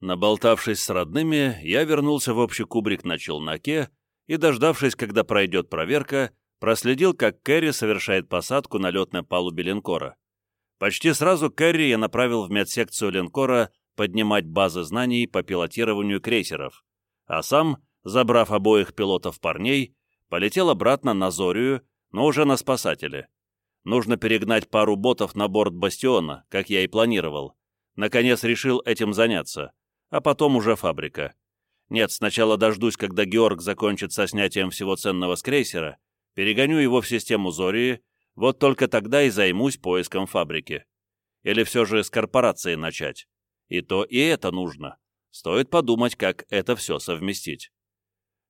Наболтавшись с родными, я вернулся в общий кубрик на челноке и, дождавшись, когда пройдет проверка, проследил, как Кэрри совершает посадку на летной палубе линкора. Почти сразу Кэрри я направил в медсекцию линкора поднимать базы знаний по пилотированию крейсеров, а сам, забрав обоих пилотов-парней, полетел обратно на Зорию, но уже на спасателе. Нужно перегнать пару ботов на борт Бастиона, как я и планировал. Наконец решил этим заняться, а потом уже фабрика. Нет, сначала дождусь, когда Георг закончит со снятием всего ценного с крейсера, перегоню его в систему Зории, вот только тогда и займусь поиском фабрики. Или все же с корпорацией начать. И то, и это нужно. Стоит подумать, как это все совместить.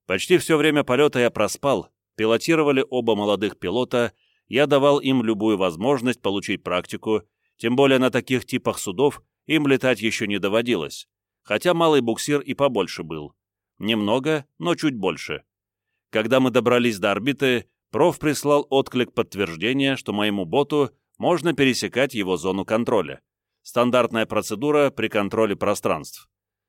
Почти все время полета я проспал, пилотировали оба молодых пилота, я давал им любую возможность получить практику, тем более на таких типах судов им летать еще не доводилось, хотя малый буксир и побольше был. Немного, но чуть больше. Когда мы добрались до орбиты, проф прислал отклик подтверждения, что моему боту можно пересекать его зону контроля. Стандартная процедура при контроле пространств.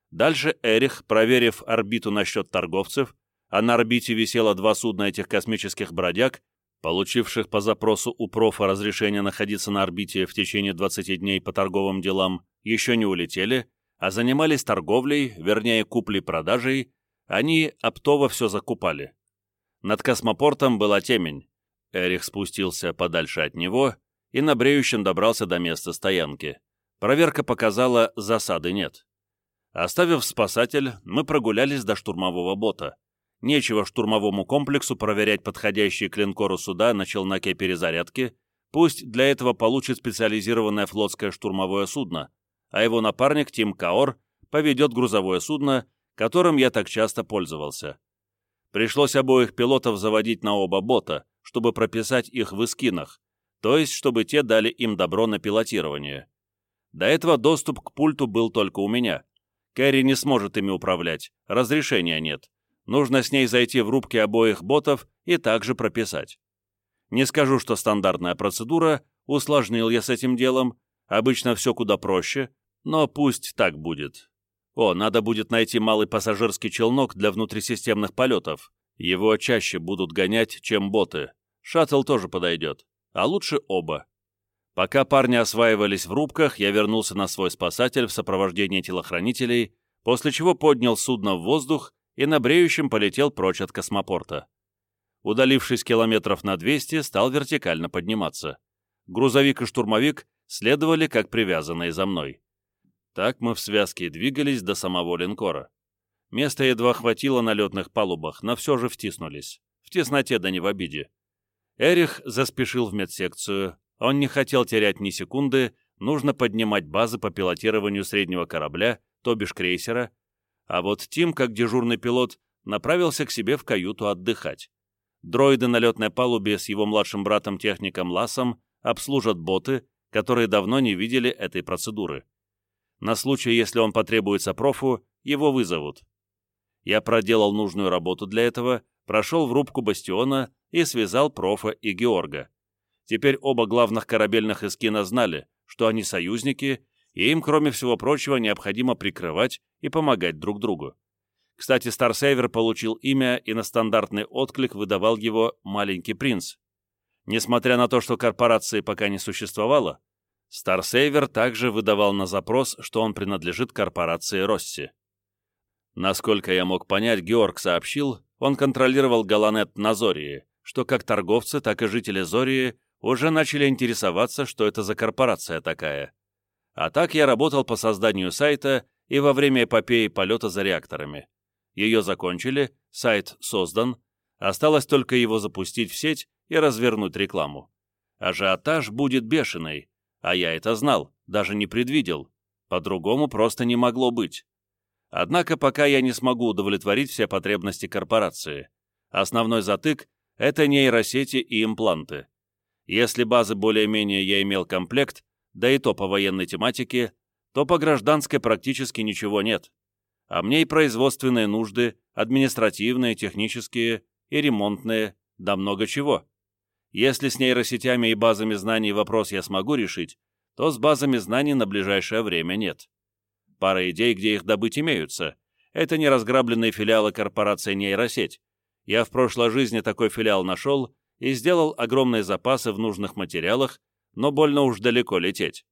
Дальше Эрих, проверив орбиту насчет торговцев, а на орбите висело два судна этих космических бродяг, получивших по запросу у профа разрешение находиться на орбите в течение 20 дней по торговым делам, еще не улетели, а занимались торговлей, вернее, куплей-продажей, они оптово все закупали. Над космопортом была темень. Эрих спустился подальше от него и на бреющем добрался до места стоянки. Проверка показала, засады нет. Оставив спасатель, мы прогулялись до штурмового бота. Нечего штурмовому комплексу проверять подходящие к линкору суда на челноке перезарядки, пусть для этого получит специализированное флотское штурмовое судно, а его напарник Тим Каор поведет грузовое судно, которым я так часто пользовался. Пришлось обоих пилотов заводить на оба бота, чтобы прописать их в эскинах, то есть чтобы те дали им добро на пилотирование. До этого доступ к пульту был только у меня. Кэрри не сможет ими управлять, разрешения нет. Нужно с ней зайти в рубки обоих ботов и также прописать. Не скажу, что стандартная процедура, усложнил я с этим делом, обычно все куда проще, но пусть так будет. О, надо будет найти малый пассажирский челнок для внутрисистемных полетов. Его чаще будут гонять, чем боты. Шаттл тоже подойдет. А лучше оба. Пока парни осваивались в рубках, я вернулся на свой спасатель в сопровождении телохранителей, после чего поднял судно в воздух и на бреющем полетел прочь от космопорта. Удалившись километров на 200, стал вертикально подниматься. Грузовик и штурмовик следовали как привязанные за мной. Так мы в связке двигались до самого линкора. Места едва хватило на летных палубах, но все же втиснулись. В тесноте да не в обиде. Эрих заспешил в медсекцию. Он не хотел терять ни секунды, нужно поднимать базы по пилотированию среднего корабля, то бишь крейсера, а вот Тим, как дежурный пилот, направился к себе в каюту отдыхать. Дроиды на летной палубе с его младшим братом-техником Ласом обслужат боты, которые давно не видели этой процедуры. На случай, если он потребуется профу, его вызовут. Я проделал нужную работу для этого, прошел в рубку бастиона и связал профа и Георга. Теперь оба главных корабельных эскина знали, что они союзники и им, кроме всего прочего, необходимо прикрывать и помогать друг другу. Кстати, Старсейвер получил имя и на стандартный отклик выдавал его «Маленький принц». Несмотря на то, что корпорации пока не существовало, Старсейвер также выдавал на запрос, что он принадлежит корпорации Росси. Насколько я мог понять, Георг сообщил, он контролировал Галанет на Зории, что как торговцы, так и жители Зории уже начали интересоваться, что это за корпорация такая. А так я работал по созданию сайта и во время эпопеи полета за реакторами. Ее закончили, сайт создан, осталось только его запустить в сеть и развернуть рекламу. Ажиотаж будет бешеный, а я это знал, даже не предвидел. По-другому просто не могло быть. Однако пока я не смогу удовлетворить все потребности корпорации. Основной затык — это нейросети и импланты. Если базы более-менее я имел комплект, да и то по военной тематике, то по гражданской практически ничего нет. А мне и производственные нужды, административные, технические и ремонтные, да много чего. Если с нейросетями и базами знаний вопрос я смогу решить, то с базами знаний на ближайшее время нет. пара идей, где их добыть имеются. Это не разграбленные филиалы корпорации нейросеть. Я в прошлой жизни такой филиал нашел и сделал огромные запасы в нужных материалах, но больно уж далеко лететь.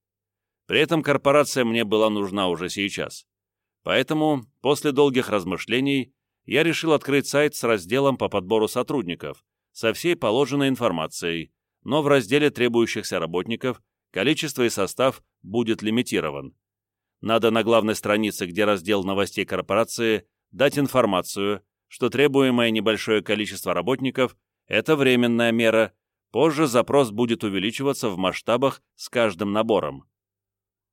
При этом корпорация мне была нужна уже сейчас. Поэтому, после долгих размышлений, я решил открыть сайт с разделом по подбору сотрудников, со всей положенной информацией, но в разделе требующихся работников количество и состав будет лимитирован. Надо на главной странице, где раздел новостей корпорации, дать информацию, что требуемое небольшое количество работников – это временная мера, позже запрос будет увеличиваться в масштабах с каждым набором.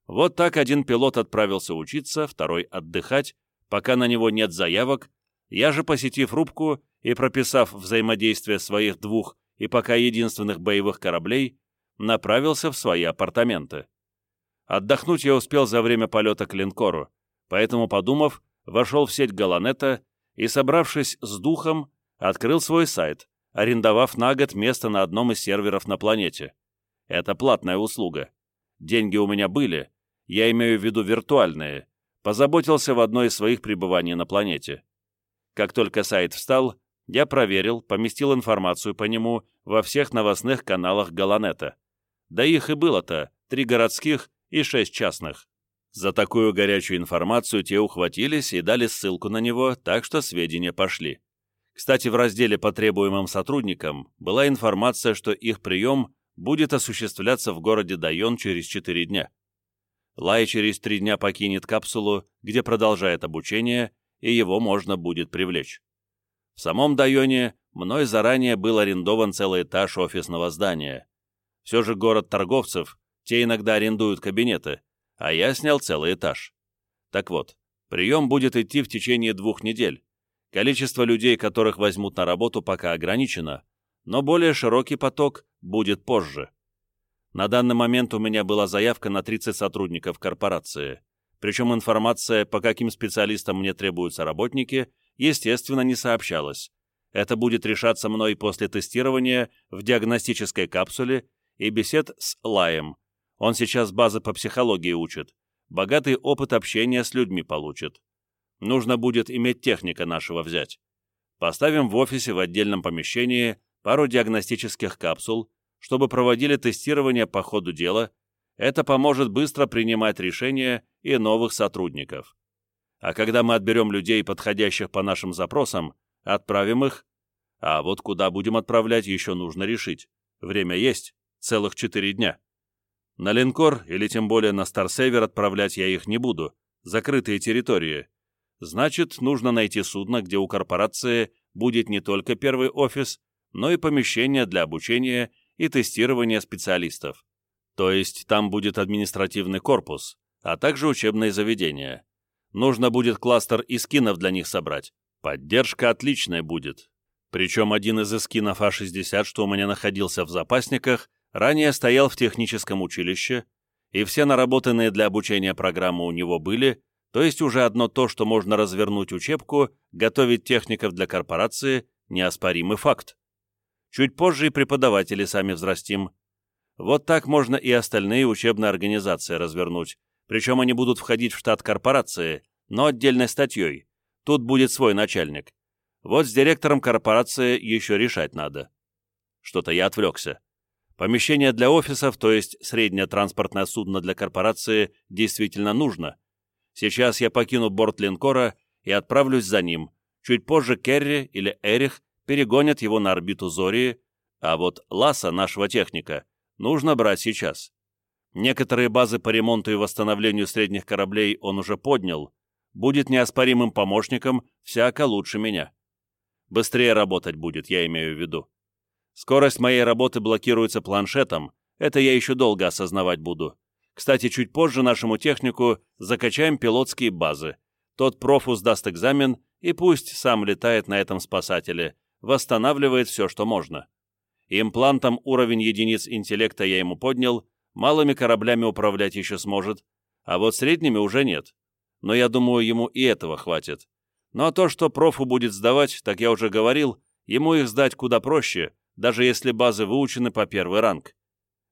Вот так один пилот отправился учиться, второй – отдыхать, пока на него нет заявок, я же, посетив рубку и прописав взаимодействие своих двух и пока единственных боевых кораблей, направился в свои апартаменты. Отдохнуть я успел за время полета к линкору, поэтому, подумав, вошел в сеть Галанета и, собравшись с духом, открыл свой сайт, арендовав на год место на одном из серверов на планете. Это платная услуга. Деньги у меня были, я имею в виду виртуальные, позаботился в одно из своих пребываний на планете. Как только сайт встал, я проверил, поместил информацию по нему во всех новостных каналах Галанета. Да их и было-то, три городских и шесть частных. За такую горячую информацию те ухватились и дали ссылку на него, так что сведения пошли. Кстати, в разделе по требуемым сотрудникам была информация, что их прием будет осуществляться в городе Дайон через 4 дня. Лай через 3 дня покинет капсулу, где продолжает обучение, и его можно будет привлечь. В самом Дайоне мной заранее был арендован целый этаж офисного здания. Все же город торговцев, те иногда арендуют кабинеты, а я снял целый этаж. Так вот, прием будет идти в течение двух недель. Количество людей, которых возьмут на работу, пока ограничено, но более широкий поток будет позже. На данный момент у меня была заявка на 30 сотрудников корпорации. Причем информация, по каким специалистам мне требуются работники, естественно, не сообщалась. Это будет решаться мной после тестирования в диагностической капсуле и бесед с Лаем. Он сейчас базы по психологии учит. Богатый опыт общения с людьми получит. Нужно будет иметь техника нашего взять. Поставим в офисе в отдельном помещении пару диагностических капсул, чтобы проводили тестирование по ходу дела. Это поможет быстро принимать решения и новых сотрудников. А когда мы отберем людей, подходящих по нашим запросам, отправим их. А вот куда будем отправлять, еще нужно решить. Время есть, целых четыре дня. На линкор или тем более на Старсевер отправлять я их не буду, закрытые территории. Значит, нужно найти судно, где у корпорации будет не только первый офис, но и помещение для обучения и тестирования специалистов. То есть там будет административный корпус, а также учебные заведения. Нужно будет кластер искинов для них собрать. Поддержка отличная будет. Причем один из эскинов А-60, что у меня находился в запасниках, ранее стоял в техническом училище, и все наработанные для обучения программы у него были, то есть уже одно то, что можно развернуть учебку, готовить техников для корпорации, неоспоримый факт. Чуть позже и преподаватели сами взрастим. Вот так можно и остальные учебные организации развернуть, причем они будут входить в штат корпорации, но отдельной статьей. Тут будет свой начальник. Вот с директором корпорации еще решать надо. Что-то я отвлекся. Помещение для офисов, то есть среднее транспортное судно для корпорации, действительно нужно. Сейчас я покину борт линкора и отправлюсь за ним. Чуть позже Керри или Эрих перегонят его на орбиту Зории, а вот Ласа, нашего техника, нужно брать сейчас. Некоторые базы по ремонту и восстановлению средних кораблей он уже поднял, будет неоспоримым помощником всяко лучше меня. Быстрее работать будет, я имею в виду. Скорость моей работы блокируется планшетом, это я еще долго осознавать буду. Кстати, чуть позже нашему технику закачаем пилотские базы. Тот профу сдаст экзамен и пусть сам летает на этом спасателе, восстанавливает все, что можно. Имплантом уровень единиц интеллекта я ему поднял, малыми кораблями управлять еще сможет, а вот средними уже нет. Но я думаю, ему и этого хватит. Ну а то, что профу будет сдавать, так я уже говорил, ему их сдать куда проще, даже если базы выучены по первый ранг.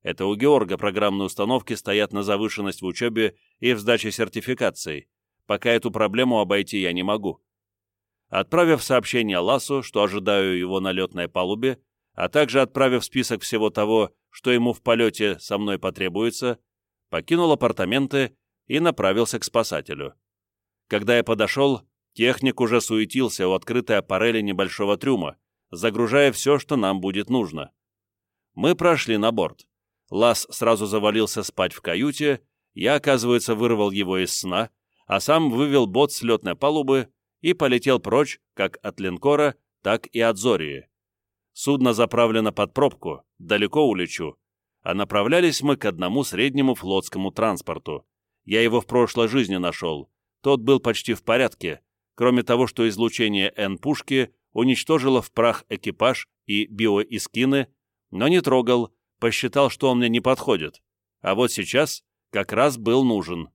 Это у Георга программные установки стоят на завышенность в учебе и в сдаче сертификаций, пока эту проблему обойти я не могу. Отправив сообщение Ласу, что ожидаю его на летной палубе, а также отправив список всего того, что ему в полете со мной потребуется, покинул апартаменты и направился к спасателю. Когда я подошел, техник уже суетился у открытой аппарели небольшого трюма, загружая все, что нам будет нужно. Мы прошли на борт. Лас сразу завалился спать в каюте, я, оказывается, вырвал его из сна, а сам вывел бот с летной палубы и полетел прочь как от линкора, так и от Зории. Судно заправлено под пробку, далеко улечу, а направлялись мы к одному среднему флотскому транспорту. Я его в прошлой жизни нашел. Тот был почти в порядке, кроме того, что излучение Н-пушки уничтожило в прах экипаж и биоискины, но не трогал, посчитал, что он мне не подходит. А вот сейчас как раз был нужен.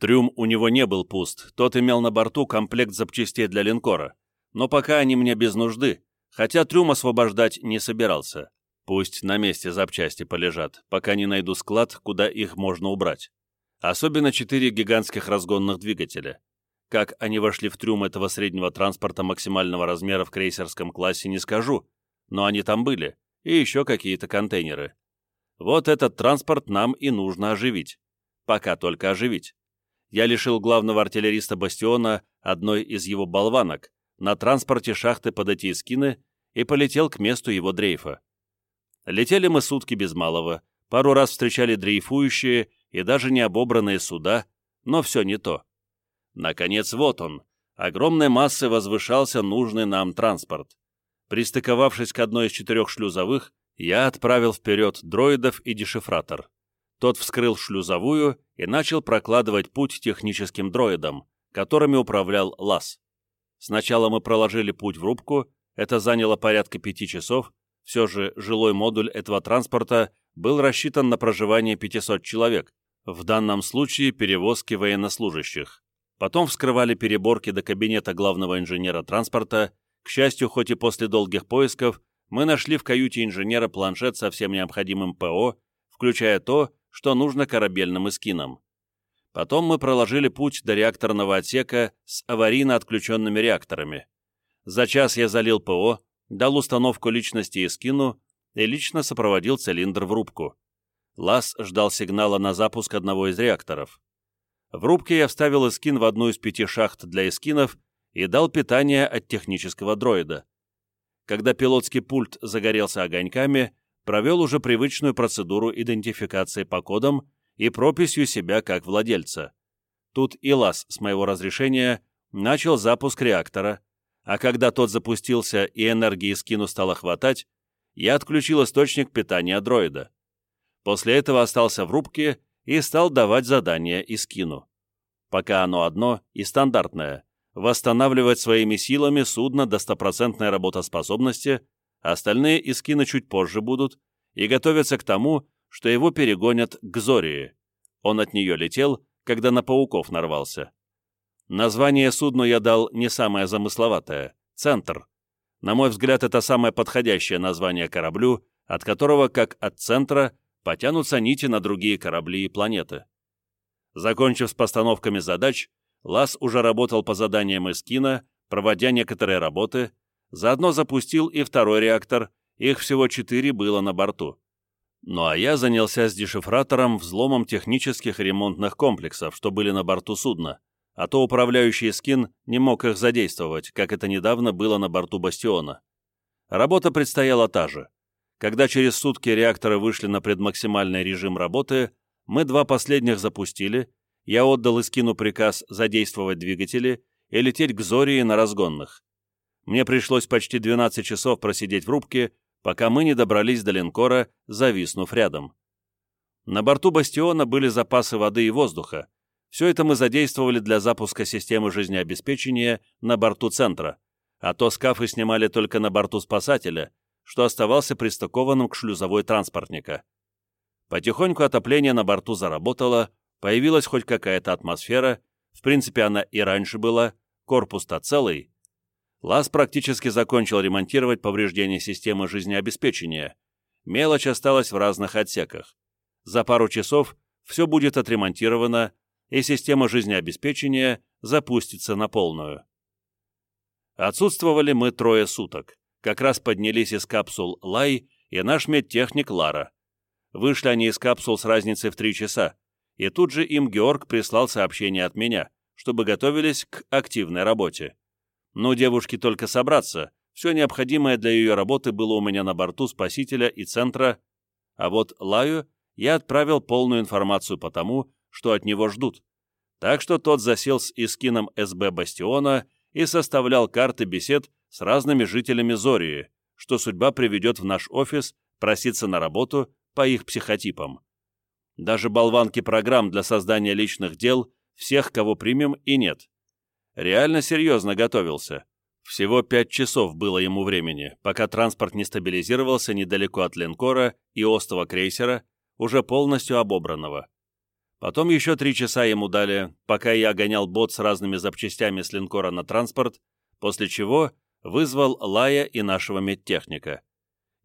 Трюм у него не был пуст, тот имел на борту комплект запчастей для линкора. Но пока они мне без нужды, хотя трюм освобождать не собирался. Пусть на месте запчасти полежат, пока не найду склад, куда их можно убрать. Особенно четыре гигантских разгонных двигателя. Как они вошли в трюм этого среднего транспорта максимального размера в крейсерском классе, не скажу, но они там были, и еще какие-то контейнеры. Вот этот транспорт нам и нужно оживить. Пока только оживить. Я лишил главного артиллериста Бастиона одной из его болванок, на транспорте шахты под эти эскины и полетел к месту его дрейфа. Летели мы сутки без малого, пару раз встречали дрейфующие и даже необобранные суда, но все не то. Наконец, вот он. Огромной массой возвышался нужный нам транспорт. Пристыковавшись к одной из четырех шлюзовых, я отправил вперед дроидов и дешифратор. Тот вскрыл шлюзовую и начал прокладывать путь техническим дроидам, которыми управлял ЛАС. Сначала мы проложили путь в рубку, это заняло порядка пяти часов, все же жилой модуль этого транспорта был рассчитан на проживание 500 человек, в данном случае перевозки военнослужащих. Потом вскрывали переборки до кабинета главного инженера транспорта. К счастью, хоть и после долгих поисков, мы нашли в каюте инженера планшет со всем необходимым ПО, включая то, что нужно корабельным эскинам. Потом мы проложили путь до реакторного отсека с аварийно отключенными реакторами. За час я залил ПО, дал установку личности эскину и лично сопроводил цилиндр в рубку. Лас ждал сигнала на запуск одного из реакторов. В рубке я вставил эскин в одну из пяти шахт для эскинов и дал питание от технического дроида. Когда пилотский пульт загорелся огоньками, провел уже привычную процедуру идентификации по кодам и прописью себя как владельца. Тут и ЛАС с моего разрешения начал запуск реактора, а когда тот запустился и энергии скину стало хватать, я отключил источник питания дроида. После этого остался в рубке и стал давать задания и. Пока оно одно и стандартное — восстанавливать своими силами судно до стопроцентной работоспособности, остальные искины чуть позже будут, и готовятся к тому, что его перегонят к Зории. Он от нее летел, когда на пауков нарвался. Название судну я дал не самое замысловатое — «Центр». На мой взгляд, это самое подходящее название кораблю, от которого, как от центра, потянутся нити на другие корабли и планеты. Закончив с постановками задач, Лас уже работал по заданиям Эскина, проводя некоторые работы, заодно запустил и второй реактор, их всего четыре было на борту. Ну а я занялся с дешифратором взломом технических ремонтных комплексов, что были на борту судна, а то управляющий скин не мог их задействовать, как это недавно было на борту Бастиона. Работа предстояла та же. Когда через сутки реакторы вышли на предмаксимальный режим работы, мы два последних запустили, я отдал Искину приказ задействовать двигатели и лететь к Зории на разгонных. Мне пришлось почти 12 часов просидеть в рубке, пока мы не добрались до линкора, зависнув рядом. На борту «Бастиона» были запасы воды и воздуха. Все это мы задействовали для запуска системы жизнеобеспечения на борту центра, а то скафы снимали только на борту спасателя, что оставался пристыкованным к шлюзовой транспортника. Потихоньку отопление на борту заработало, появилась хоть какая-то атмосфера, в принципе она и раньше была, корпус-то целый. Лас практически закончил ремонтировать повреждения системы жизнеобеспечения. Мелочь осталась в разных отсеках. За пару часов все будет отремонтировано, и система жизнеобеспечения запустится на полную. Отсутствовали мы трое суток. Как раз поднялись из капсул Лай и наш медтехник Лара. Вышли они из капсул с разницей в три часа, и тут же им Георг прислал сообщение от меня, чтобы готовились к активной работе. Но девушке только собраться, все необходимое для ее работы было у меня на борту спасителя и центра, а вот Лаю я отправил полную информацию по тому, что от него ждут. Так что тот засел с Искином СБ Бастиона и составлял карты бесед с разными жителями Зории, что судьба приведет в наш офис проситься на работу по их психотипам. Даже болванки программ для создания личных дел всех, кого примем, и нет. Реально серьезно готовился. Всего пять часов было ему времени, пока транспорт не стабилизировался недалеко от линкора и остова крейсера, уже полностью обобранного. Потом еще три часа ему дали, пока я гонял бот с разными запчастями с линкора на транспорт, после чего вызвал Лая и нашего медтехника.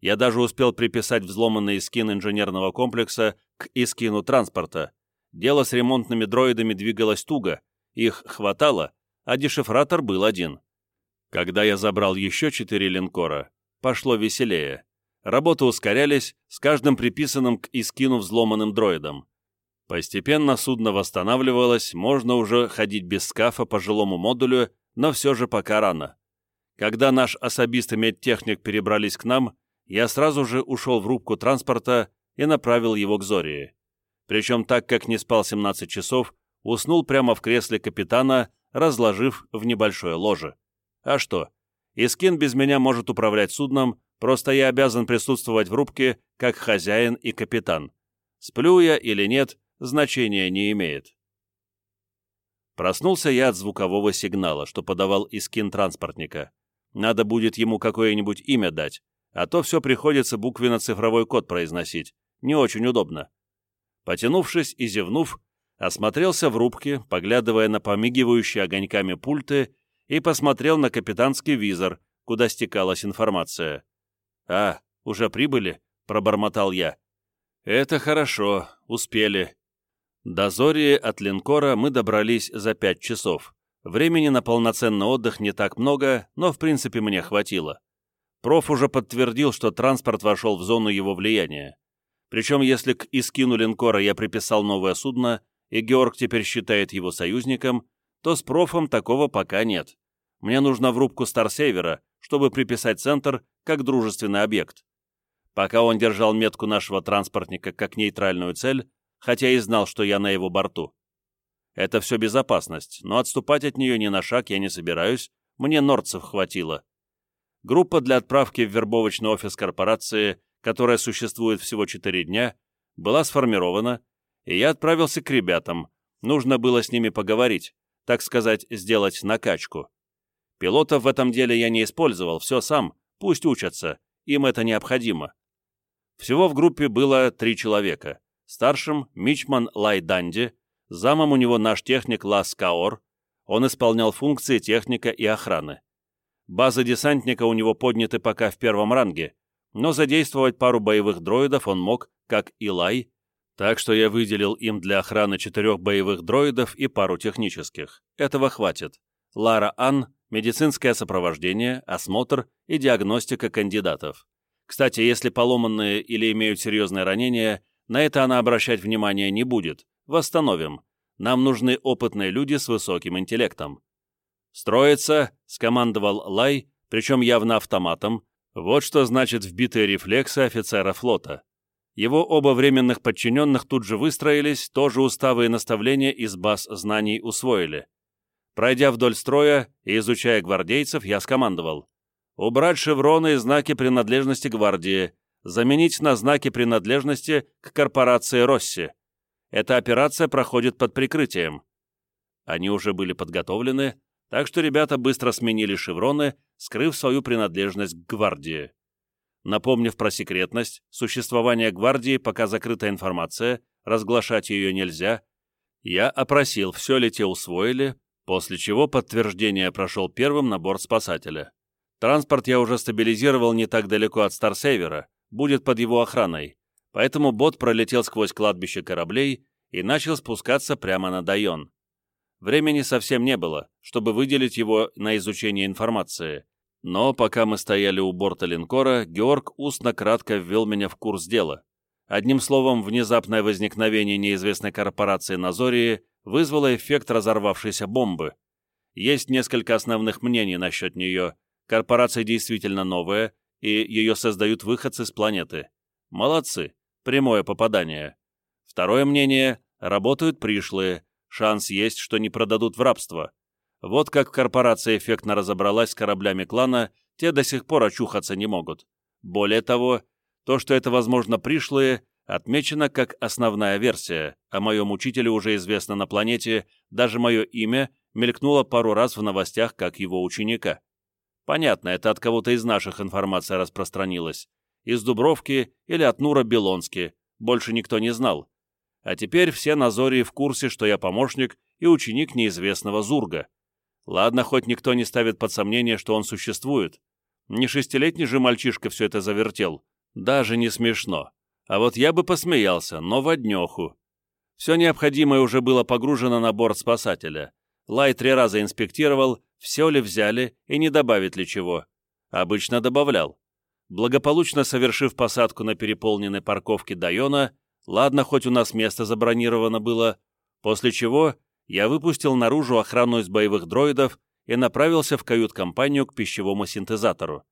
Я даже успел приписать взломанный скин инженерного комплекса к искину транспорта. Дело с ремонтными дроидами двигалось туго, их хватало, а дешифратор был один. Когда я забрал еще четыре линкора, пошло веселее. Работы ускорялись, с каждым приписанным к искину взломанным дроидом. Постепенно судно восстанавливалось, можно уже ходить без скафа по жилому модулю, но все же пока рано. Когда наш особист и медтехник перебрались к нам, я сразу же ушел в рубку транспорта и направил его к Зории. Причем так как не спал 17 часов, уснул прямо в кресле капитана, разложив в небольшое ложе. А что? Искин без меня может управлять судном, просто я обязан присутствовать в рубке как хозяин и капитан. Сплю я или нет, значения не имеет. Проснулся я от звукового сигнала, что подавал Искин транспортника. Надо будет ему какое-нибудь имя дать, а то все приходится буквенно-цифровой код произносить. Не очень удобно. Потянувшись и зевнув, осмотрелся в рубке, поглядывая на помигивающие огоньками пульты, и посмотрел на капитанский визор, куда стекалась информация. «А, уже прибыли?» — пробормотал я. «Это хорошо, успели». До Зории от линкора мы добрались за пять часов. Времени на полноценный отдых не так много, но в принципе мне хватило. Проф уже подтвердил, что транспорт вошел в зону его влияния. Причем, если к Искину линкора я приписал новое судно, и Георг теперь считает его союзником, то с профом такого пока нет. Мне нужно в рубку Старсевера, чтобы приписать центр как дружественный объект. Пока он держал метку нашего транспортника как нейтральную цель, хотя и знал, что я на его борту. Это все безопасность, но отступать от нее ни на шаг я не собираюсь, мне норцев хватило. Группа для отправки в вербовочный офис корпорации, которая существует всего 4 дня, была сформирована, и я отправился к ребятам. Нужно было с ними поговорить, так сказать, сделать накачку. Пилотов в этом деле я не использовал, все сам, пусть учатся, им это необходимо. Всего в группе было три человека. Старшим — Мичман Лай Данди, замом у него наш техник Лас Каор, он исполнял функции техника и охраны. Базы десантника у него подняты пока в первом ранге, но задействовать пару боевых дроидов он мог, как и Лай, так что я выделил им для охраны четырех боевых дроидов и пару технических. Этого хватит. Лара Ан, медицинское сопровождение, осмотр и диагностика кандидатов. Кстати, если поломанные или имеют серьезные ранения, на это она обращать внимания не будет. Восстановим. Нам нужны опытные люди с высоким интеллектом. «Строится!» — скомандовал Лай, причем явно автоматом. Вот что значит вбитые рефлексы офицера флота. Его оба временных подчиненных тут же выстроились, тоже уставы и наставления из баз знаний усвоили. Пройдя вдоль строя и изучая гвардейцев, я скомандовал. Убрать шевроны и знаки принадлежности гвардии, заменить на знаки принадлежности к корпорации Росси. Эта операция проходит под прикрытием. Они уже были подготовлены, так что ребята быстро сменили шевроны, скрыв свою принадлежность к гвардии. Напомнив про секретность, существование гвардии пока закрытая информация, разглашать ее нельзя, я опросил, все ли те усвоили, после чего подтверждение прошел первым на борт спасателя. Транспорт я уже стабилизировал не так далеко от Старсейвера, будет под его охраной, поэтому бот пролетел сквозь кладбище кораблей и начал спускаться прямо на Дайон. Времени совсем не было, чтобы выделить его на изучение информации. Но пока мы стояли у борта линкора, Георг устно кратко ввел меня в курс дела. Одним словом, внезапное возникновение неизвестной корпорации на вызвало эффект разорвавшейся бомбы. Есть несколько основных мнений насчет нее. Корпорация действительно новая, и ее создают выходцы с планеты. Молодцы, прямое попадание. Второе мнение – работают пришлые, шанс есть, что не продадут в рабство. Вот как корпорация эффектно разобралась с кораблями клана, те до сих пор очухаться не могут. Более того, то, что это, возможно, пришлые, отмечено как основная версия, о моем учителе уже известно на планете, даже мое имя мелькнуло пару раз в новостях как его ученика. Понятно, это от кого-то из наших информация распространилась. Из Дубровки или от Нура Белонски, больше никто не знал. А теперь все на Зоре в курсе, что я помощник и ученик неизвестного Зурга. Ладно, хоть никто не ставит под сомнение, что он существует. Не шестилетний же мальчишка все это завертел. Даже не смешно. А вот я бы посмеялся, но в однеху. Все необходимое уже было погружено на борт спасателя. Лай три раза инспектировал, все ли взяли и не добавит ли чего. Обычно добавлял. Благополучно совершив посадку на переполненной парковке Дайона, ладно, хоть у нас место забронировано было, после чего я выпустил наружу охрану из боевых дроидов и направился в кают-компанию к пищевому синтезатору.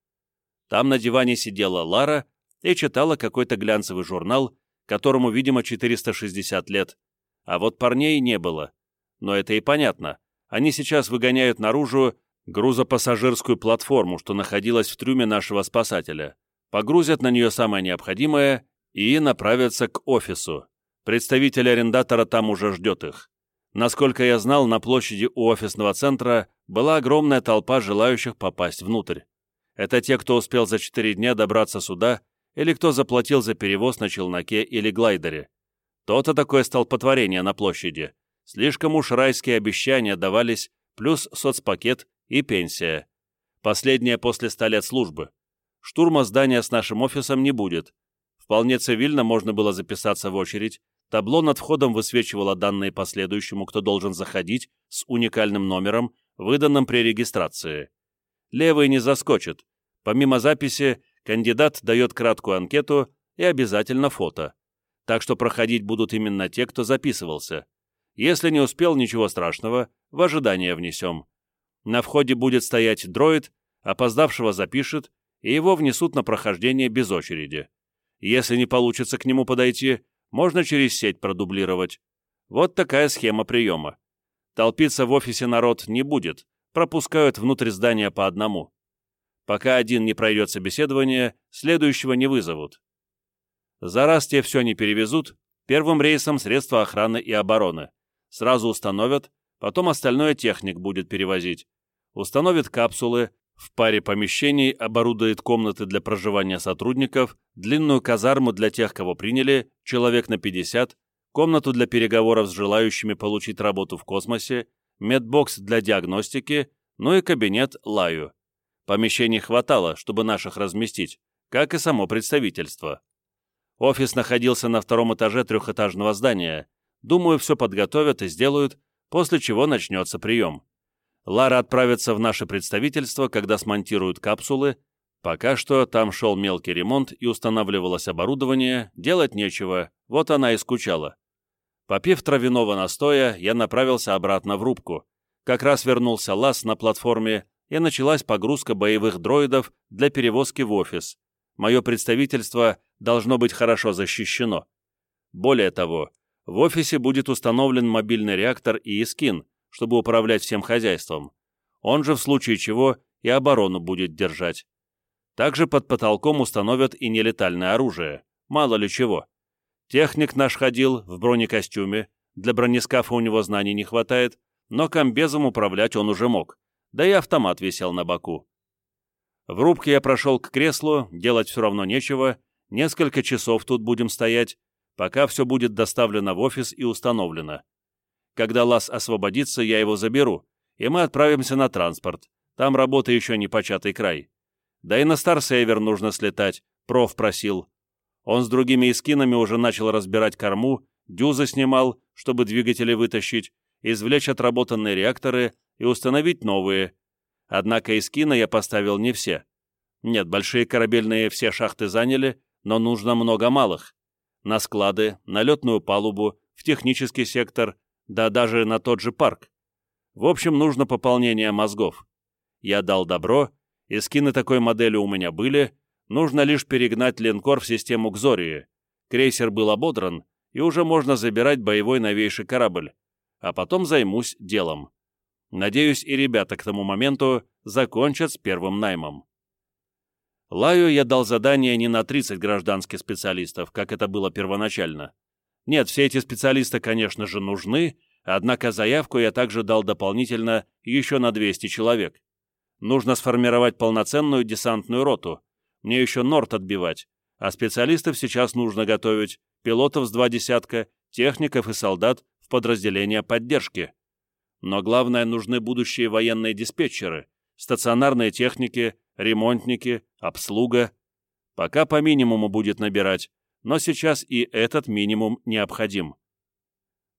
Там на диване сидела Лара и читала какой-то глянцевый журнал, которому, видимо, 460 лет, а вот парней не было. Но это и понятно. Они сейчас выгоняют наружу грузопассажирскую платформу, что находилась в трюме нашего спасателя, погрузят на нее самое необходимое и направятся к офису. Представитель арендатора там уже ждет их. Насколько я знал, на площади у офисного центра была огромная толпа желающих попасть внутрь. Это те, кто успел за четыре дня добраться сюда, или кто заплатил за перевоз на челноке или глайдере. То-то такое столпотворение на площади. Слишком уж райские обещания давались, плюс соцпакет и пенсия. Последняя после ста лет службы. Штурма здания с нашим офисом не будет. Вполне цивильно можно было записаться в очередь, Табло над входом высвечивало данные последующему, кто должен заходить, с уникальным номером, выданным при регистрации. Левый не заскочит. Помимо записи, кандидат дает краткую анкету и обязательно фото. Так что проходить будут именно те, кто записывался. Если не успел, ничего страшного, в ожидание внесем. На входе будет стоять дроид, опоздавшего запишет, и его внесут на прохождение без очереди. Если не получится к нему подойти, можно через сеть продублировать. Вот такая схема приема. Толпиться в офисе народ не будет, пропускают внутрь здания по одному. Пока один не пройдет собеседование, следующего не вызовут. За раз те все не перевезут, первым рейсом средства охраны и обороны. Сразу установят, потом остальное техник будет перевозить. Установит капсулы, в паре помещений оборудует комнаты для проживания сотрудников, длинную казарму для тех, кого приняли, человек на 50, комнату для переговоров с желающими получить работу в космосе, медбокс для диагностики, ну и кабинет Лаю. Помещений хватало, чтобы наших разместить, как и само представительство. Офис находился на втором этаже трехэтажного здания. Думаю, все подготовят и сделают, после чего начнется прием. Лара отправится в наше представительство, когда смонтируют капсулы. Пока что там шел мелкий ремонт и устанавливалось оборудование, делать нечего, вот она и скучала. Попив травяного настоя, я направился обратно в рубку. Как раз вернулся лаз на платформе, и началась погрузка боевых дроидов для перевозки в офис. Мое представительство должно быть хорошо защищено. Более того, в офисе будет установлен мобильный реактор и эскин, чтобы управлять всем хозяйством. Он же в случае чего и оборону будет держать. Также под потолком установят и нелетальное оружие, мало ли чего. Техник наш ходил в бронекостюме, для бронескафа у него знаний не хватает, но комбезом управлять он уже мог, да и автомат висел на боку. В рубке я прошел к креслу, делать все равно нечего, несколько часов тут будем стоять, пока все будет доставлено в офис и установлено. Когда лаз освободится, я его заберу, и мы отправимся на транспорт. Там работа еще не початый край. Да и на Старсейвер нужно слетать, проф просил. Он с другими эскинами уже начал разбирать корму, дюзы снимал, чтобы двигатели вытащить, извлечь отработанные реакторы и установить новые. Однако из кино я поставил не все. Нет, большие корабельные все шахты заняли, но нужно много малых. На склады, на летную палубу, в технический сектор, да даже на тот же парк. В общем, нужно пополнение мозгов. Я дал добро, и скины такой модели у меня были, нужно лишь перегнать линкор в систему Кзории. Крейсер был ободран, и уже можно забирать боевой новейший корабль. А потом займусь делом. Надеюсь, и ребята к тому моменту закончат с первым наймом. Лаю я дал задание не на 30 гражданских специалистов, как это было первоначально. Нет, все эти специалисты, конечно же, нужны, однако заявку я также дал дополнительно еще на 200 человек. Нужно сформировать полноценную десантную роту. Мне еще Норт отбивать, а специалистов сейчас нужно готовить, пилотов с два десятка, техников и солдат в подразделения поддержки. Но главное, нужны будущие военные диспетчеры, стационарные техники, ремонтники, обслуга. Пока по минимуму будет набирать, но сейчас и этот минимум необходим.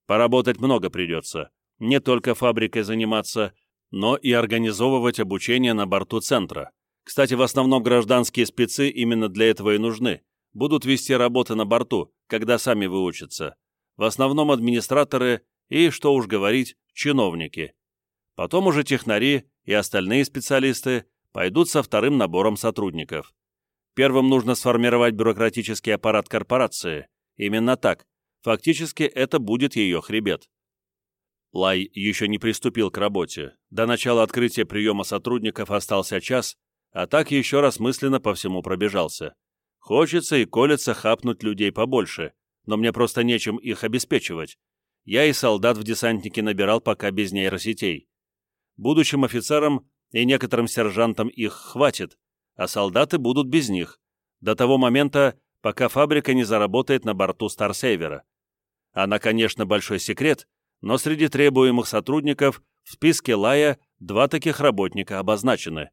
Поработать много придется. Не только фабрикой заниматься, но и организовывать обучение на борту центра. Кстати, в основном гражданские спецы именно для этого и нужны. Будут вести работы на борту, когда сами выучатся. В основном администраторы и, что уж говорить, чиновники. Потом уже технари и остальные специалисты пойдут со вторым набором сотрудников. Первым нужно сформировать бюрократический аппарат корпорации. Именно так. Фактически это будет ее хребет. Лай еще не приступил к работе. До начала открытия приема сотрудников остался час, а так еще раз мысленно по всему пробежался. Хочется и колется хапнуть людей побольше, но мне просто нечем их обеспечивать. Я и солдат в десантнике набирал пока без нейросетей. Будущим офицерам и некоторым сержантам их хватит, а солдаты будут без них, до того момента, пока фабрика не заработает на борту Старсейвера. Она, конечно, большой секрет, но среди требуемых сотрудников в списке Лая два таких работника обозначены.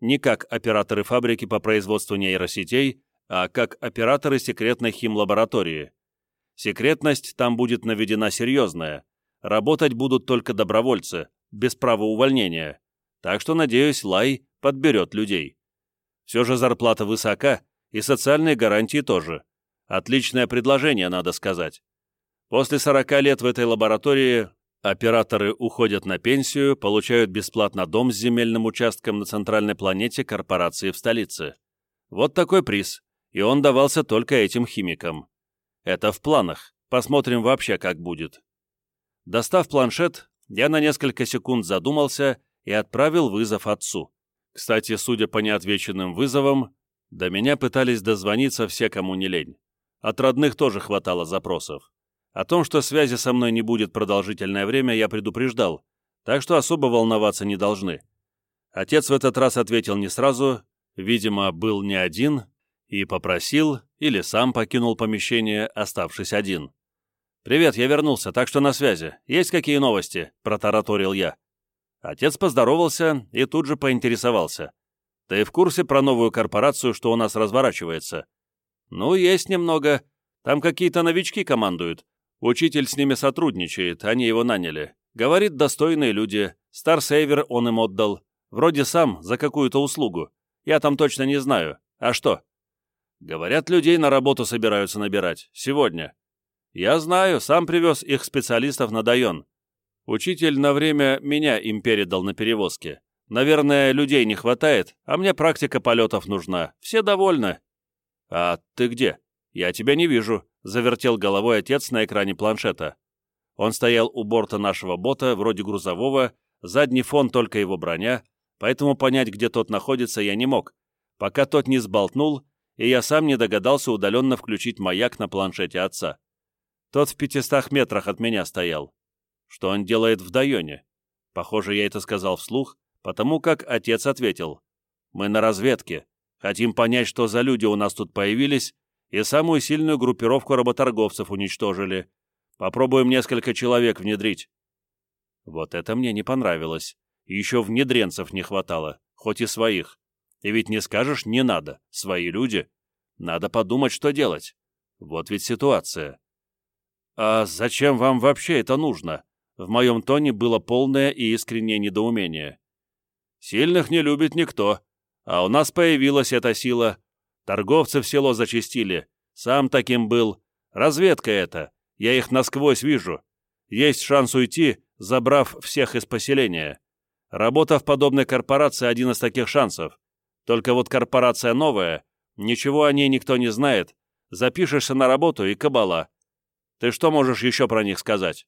Не как операторы фабрики по производству нейросетей, а как операторы секретной химлаборатории. Секретность там будет наведена серьезная. Работать будут только добровольцы, без права увольнения. Так что, надеюсь, Лай подберет людей. Все же зарплата высока, и социальные гарантии тоже. Отличное предложение, надо сказать. После 40 лет в этой лаборатории операторы уходят на пенсию, получают бесплатно дом с земельным участком на центральной планете корпорации в столице. Вот такой приз, и он давался только этим химикам. Это в планах, посмотрим вообще, как будет. Достав планшет, я на несколько секунд задумался и отправил вызов отцу. Кстати, судя по неотвеченным вызовам, до меня пытались дозвониться все, кому не лень. От родных тоже хватало запросов. О том, что связи со мной не будет продолжительное время, я предупреждал, так что особо волноваться не должны. Отец в этот раз ответил не сразу, видимо, был не один, и попросил, или сам покинул помещение, оставшись один. «Привет, я вернулся, так что на связи. Есть какие новости?» — протараторил я. Отец поздоровался и тут же поинтересовался. «Ты в курсе про новую корпорацию, что у нас разворачивается?» «Ну, есть немного. Там какие-то новички командуют. Учитель с ними сотрудничает, они его наняли. Говорит, достойные люди. Старсейвер он им отдал. Вроде сам, за какую-то услугу. Я там точно не знаю. А что?» «Говорят, людей на работу собираются набирать. Сегодня». «Я знаю, сам привез их специалистов на Дайон. Учитель на время меня им передал на перевозке. Наверное, людей не хватает, а мне практика полетов нужна. Все довольны. А ты где? Я тебя не вижу, завертел головой отец на экране планшета. Он стоял у борта нашего бота, вроде грузового, задний фон только его броня, поэтому понять, где тот находится, я не мог, пока тот не сболтнул, и я сам не догадался удаленно включить маяк на планшете отца. Тот в пятистах метрах от меня стоял. Что он делает в Дайоне? Похоже, я это сказал вслух, потому как отец ответил. Мы на разведке. Хотим понять, что за люди у нас тут появились, и самую сильную группировку работорговцев уничтожили. Попробуем несколько человек внедрить. Вот это мне не понравилось. Еще внедренцев не хватало, хоть и своих. И ведь не скажешь «не надо», свои люди. Надо подумать, что делать. Вот ведь ситуация. «А зачем вам вообще это нужно?» В моем тоне было полное и искреннее недоумение. «Сильных не любит никто, а у нас появилась эта сила. Торговцы в село зачистили. Сам таким был. Разведка это. Я их насквозь вижу. Есть шанс уйти, забрав всех из поселения. Работа в подобной корпорации – один из таких шансов. Только вот корпорация новая, ничего о ней никто не знает. Запишешься на работу и кабала. Ты что можешь еще про них сказать?»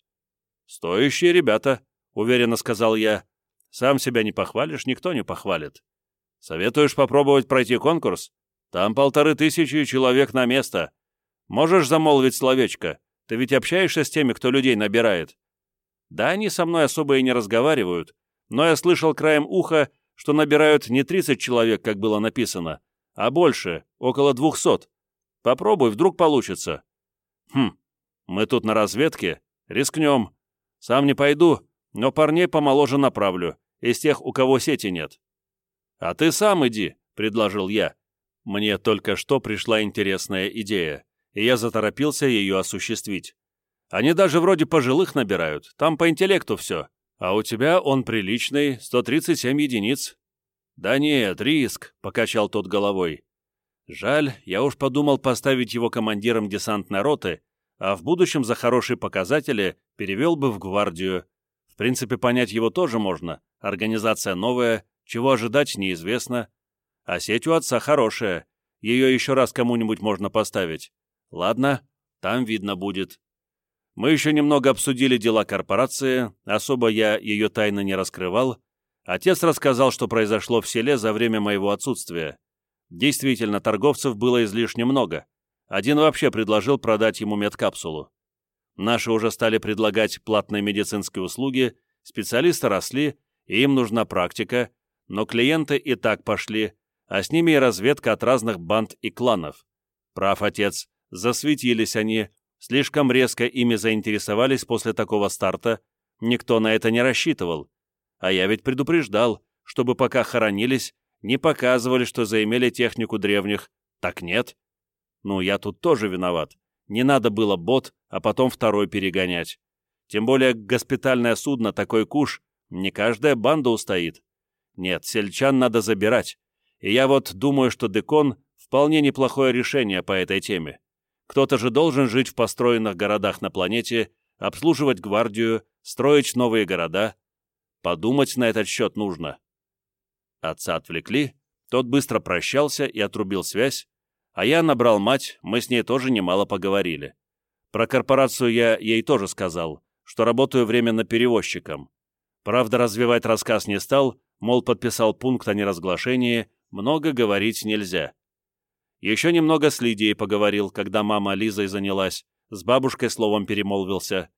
«Стоящие ребята», — уверенно сказал я. «Сам себя не похвалишь, никто не похвалит. Советуешь попробовать пройти конкурс? Там полторы тысячи человек на место. Можешь замолвить словечко? Ты ведь общаешься с теми, кто людей набирает?» «Да они со мной особо и не разговаривают, но я слышал краем уха, что набирают не 30 человек, как было написано, а больше, около 200. Попробуй, вдруг получится». «Хм, мы тут на разведке. Рискнем. Сам не пойду, но парней помоложе направлю, из тех, у кого сети нет». «А ты сам иди», — предложил я. Мне только что пришла интересная идея, и я заторопился ее осуществить. Они даже вроде пожилых набирают, там по интеллекту все. А у тебя он приличный, 137 единиц. Да нет, риск, покачал тот головой. Жаль, я уж подумал поставить его командиром десантной роты, а в будущем за хорошие показатели перевел бы в гвардию. В принципе, понять его тоже можно. Организация новая, чего ожидать неизвестно. А сеть у отца хорошая, ее еще раз кому-нибудь можно поставить. Ладно, там видно будет. Мы еще немного обсудили дела корпорации, особо я ее тайны не раскрывал. Отец рассказал, что произошло в селе за время моего отсутствия. Действительно, торговцев было излишне много. Один вообще предложил продать ему медкапсулу. Наши уже стали предлагать платные медицинские услуги, специалисты росли, и им нужна практика, но клиенты и так пошли, а с ними и разведка от разных банд и кланов. Прав отец, засветились они, слишком резко ими заинтересовались после такого старта, никто на это не рассчитывал. А я ведь предупреждал, чтобы пока хоронились, не показывали, что заимели технику древних. Так нет. Ну, я тут тоже виноват. Не надо было бот, а потом второй перегонять. Тем более госпитальное судно такой куш, не каждая банда устоит. Нет, сельчан надо забирать. И я вот думаю, что Декон вполне неплохое решение по этой теме. Кто-то же должен жить в построенных городах на планете, обслуживать гвардию, строить новые города. Подумать на этот счет нужно. Отца отвлекли, тот быстро прощался и отрубил связь, а я набрал мать, мы с ней тоже немало поговорили. Про корпорацию я ей тоже сказал, что работаю временно перевозчиком. Правда, развивать рассказ не стал, мол, подписал пункт о неразглашении, много говорить нельзя. Еще немного с Лидией поговорил, когда мама Лизой занялась, с бабушкой словом перемолвился.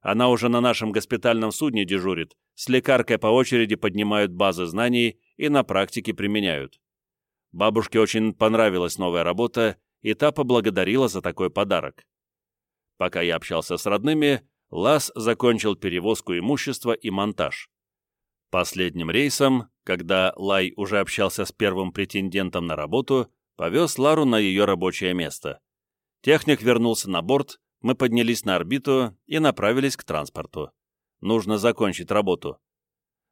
Она уже на нашем госпитальном судне дежурит, с лекаркой по очереди поднимают базы знаний и на практике применяют. Бабушке очень понравилась новая работа, и та поблагодарила за такой подарок. Пока я общался с родными, Лас закончил перевозку имущества и монтаж. Последним рейсом, когда Лай уже общался с первым претендентом на работу, повез Лару на ее рабочее место. Техник вернулся на борт, мы поднялись на орбиту и направились к транспорту. Нужно закончить работу.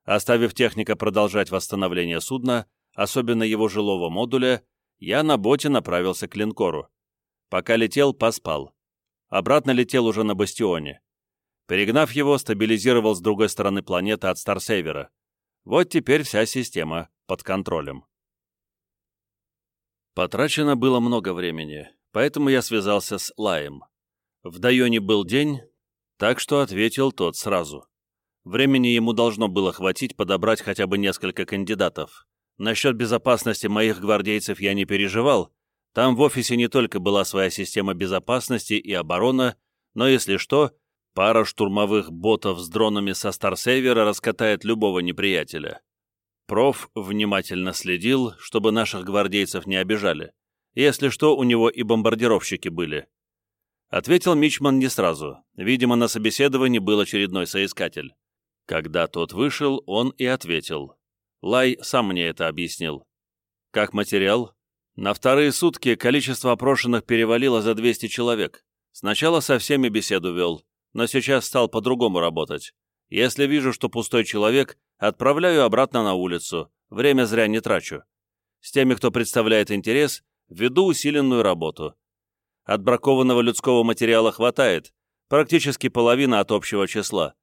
Оставив техника продолжать восстановление судна, особенно его жилого модуля, я на боте направился к линкору. Пока летел, поспал. Обратно летел уже на бастионе. Перегнав его, стабилизировал с другой стороны планеты от Старсейвера. Вот теперь вся система под контролем. Потрачено было много времени, поэтому я связался с Лаем. В Дайоне был день, так что ответил тот сразу. Времени ему должно было хватить подобрать хотя бы несколько кандидатов. Насчет безопасности моих гвардейцев я не переживал. Там в офисе не только была своя система безопасности и оборона, но, если что, пара штурмовых ботов с дронами со Старсейвера раскатает любого неприятеля. Проф внимательно следил, чтобы наших гвардейцев не обижали. Если что, у него и бомбардировщики были. Ответил Мичман не сразу. Видимо, на собеседовании был очередной соискатель. Когда тот вышел, он и ответил. Лай сам мне это объяснил. Как материал? На вторые сутки количество опрошенных перевалило за 200 человек. Сначала со всеми беседу вел, но сейчас стал по-другому работать. Если вижу, что пустой человек, отправляю обратно на улицу, время зря не трачу. С теми, кто представляет интерес, веду усиленную работу. Отбракованного людского материала хватает, практически половина от общего числа.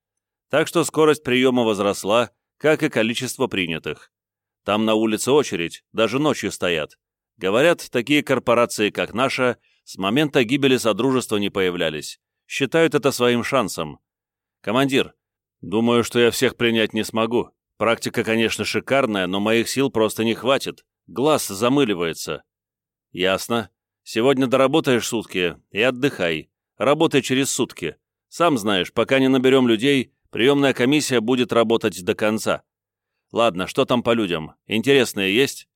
Так что скорость приема возросла, как и количество принятых. Там на улице очередь, даже ночью стоят. Говорят, такие корпорации, как наша, с момента гибели Содружества не появлялись. Считают это своим шансом. Командир, думаю, что я всех принять не смогу. Практика, конечно, шикарная, но моих сил просто не хватит. Глаз замыливается. Ясно. Сегодня доработаешь сутки и отдыхай. Работай через сутки. Сам знаешь, пока не наберем людей, приемная комиссия будет работать до конца. Ладно, что там по людям? Интересные есть?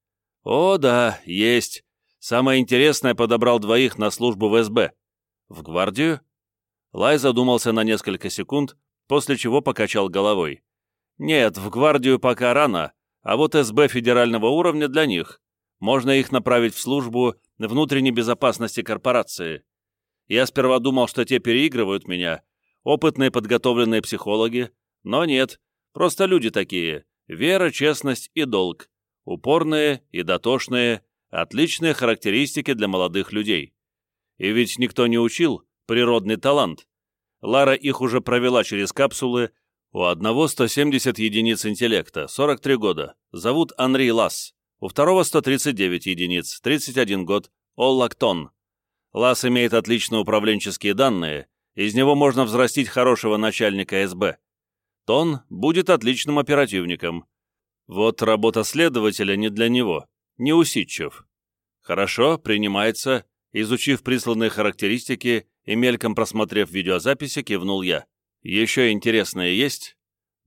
О, да, есть. Самое интересное подобрал двоих на службу в СБ. В гвардию? Лай задумался на несколько секунд, после чего покачал головой. Нет, в гвардию пока рано, а вот СБ федерального уровня для них. Можно их направить в службу внутренней безопасности корпорации. Я сперва думал, что те переигрывают меня, опытные подготовленные психологи, но нет, просто люди такие, вера, честность и долг, упорные и дотошные, отличные характеристики для молодых людей. И ведь никто не учил природный талант. Лара их уже провела через капсулы, у одного 170 единиц интеллекта, 43 года. Зовут Анри Ласс. У второго 139 единиц, 31 год. Оллактон. Ласс имеет отличные управленческие данные, из него можно взрастить хорошего начальника СБ. Тон будет отличным оперативником. Вот работа следователя не для него, не усидчив. Хорошо, принимается. Изучив присланные характеристики и мельком просмотрев видеозаписи, кивнул я. Еще интересное есть?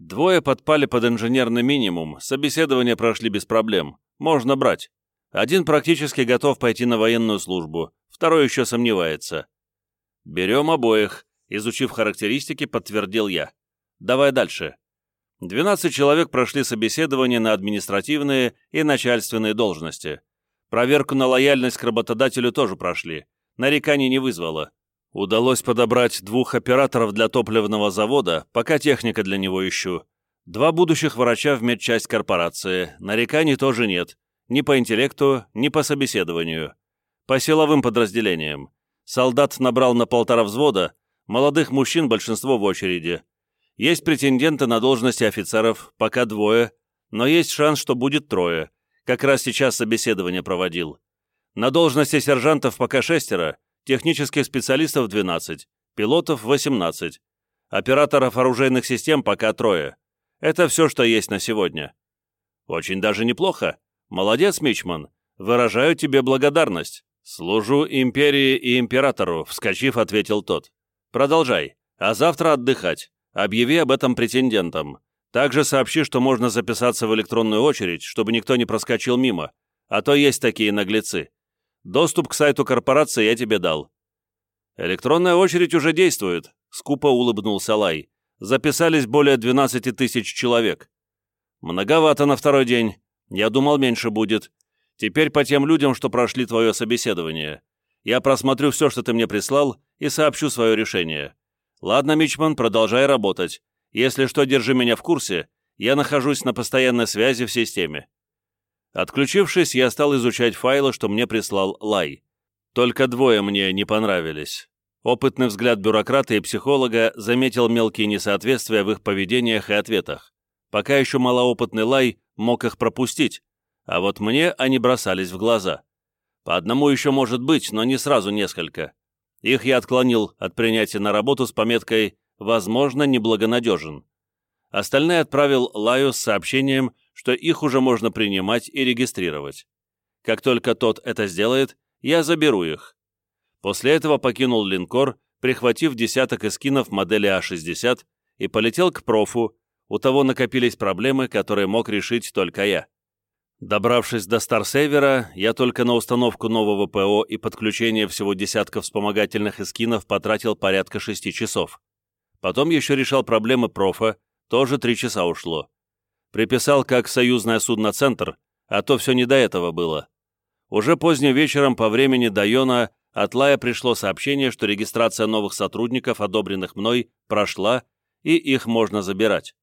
Двое подпали под инженерный минимум, собеседования прошли без проблем. Можно брать. Один практически готов пойти на военную службу, второй еще сомневается. Берем обоих, изучив характеристики, подтвердил я. Давай дальше. 12 человек прошли собеседование на административные и начальственные должности. Проверку на лояльность к работодателю тоже прошли. Нареканий не вызвало. Удалось подобрать двух операторов для топливного завода, пока техника для него ищу. Два будущих врача в медчасть корпорации, нареканий тоже нет. Ни по интеллекту, ни по собеседованию. По силовым подразделениям. Солдат набрал на полтора взвода, молодых мужчин большинство в очереди. Есть претенденты на должности офицеров, пока двое, но есть шанс, что будет трое. Как раз сейчас собеседование проводил. На должности сержантов пока шестеро, технических специалистов 12, пилотов 18, операторов оружейных систем пока трое. Это все, что есть на сегодня. Очень даже неплохо. Молодец, Мичман. Выражаю тебе благодарность. Служу империи и императору, вскочив, ответил тот. Продолжай. А завтра отдыхать. Объяви об этом претендентам. Также сообщи, что можно записаться в электронную очередь, чтобы никто не проскочил мимо, а то есть такие наглецы. Доступ к сайту корпорации я тебе дал». «Электронная очередь уже действует», — скупо улыбнулся Лай. «Записались более 12 тысяч человек». «Многовато на второй день. Я думал, меньше будет. Теперь по тем людям, что прошли твое собеседование. Я просмотрю все, что ты мне прислал, и сообщу свое решение. Ладно, Мичман, продолжай работать. Если что, держи меня в курсе. Я нахожусь на постоянной связи в системе. Отключившись, я стал изучать файлы, что мне прислал Лай. Только двое мне не понравились. Опытный взгляд бюрократа и психолога заметил мелкие несоответствия в их поведениях и ответах. Пока еще малоопытный Лай мог их пропустить, а вот мне они бросались в глаза. По одному еще может быть, но не сразу несколько. Их я отклонил от принятия на работу с пометкой «возможно, неблагонадежен». Остальные отправил Лаю с сообщением, что их уже можно принимать и регистрировать. Как только тот это сделает, я заберу их. После этого покинул линкор, прихватив десяток эскинов модели А-60 и полетел к профу, у того накопились проблемы, которые мог решить только я. Добравшись до Старсейвера, я только на установку нового ПО и подключение всего десятка вспомогательных эскинов потратил порядка шести часов. Потом еще решал проблемы профа, тоже три часа ушло. Приписал как союзное судно «Центр», а то все не до этого было. Уже поздним вечером по времени до Йона от Лая пришло сообщение, что регистрация новых сотрудников, одобренных мной, прошла, и их можно забирать.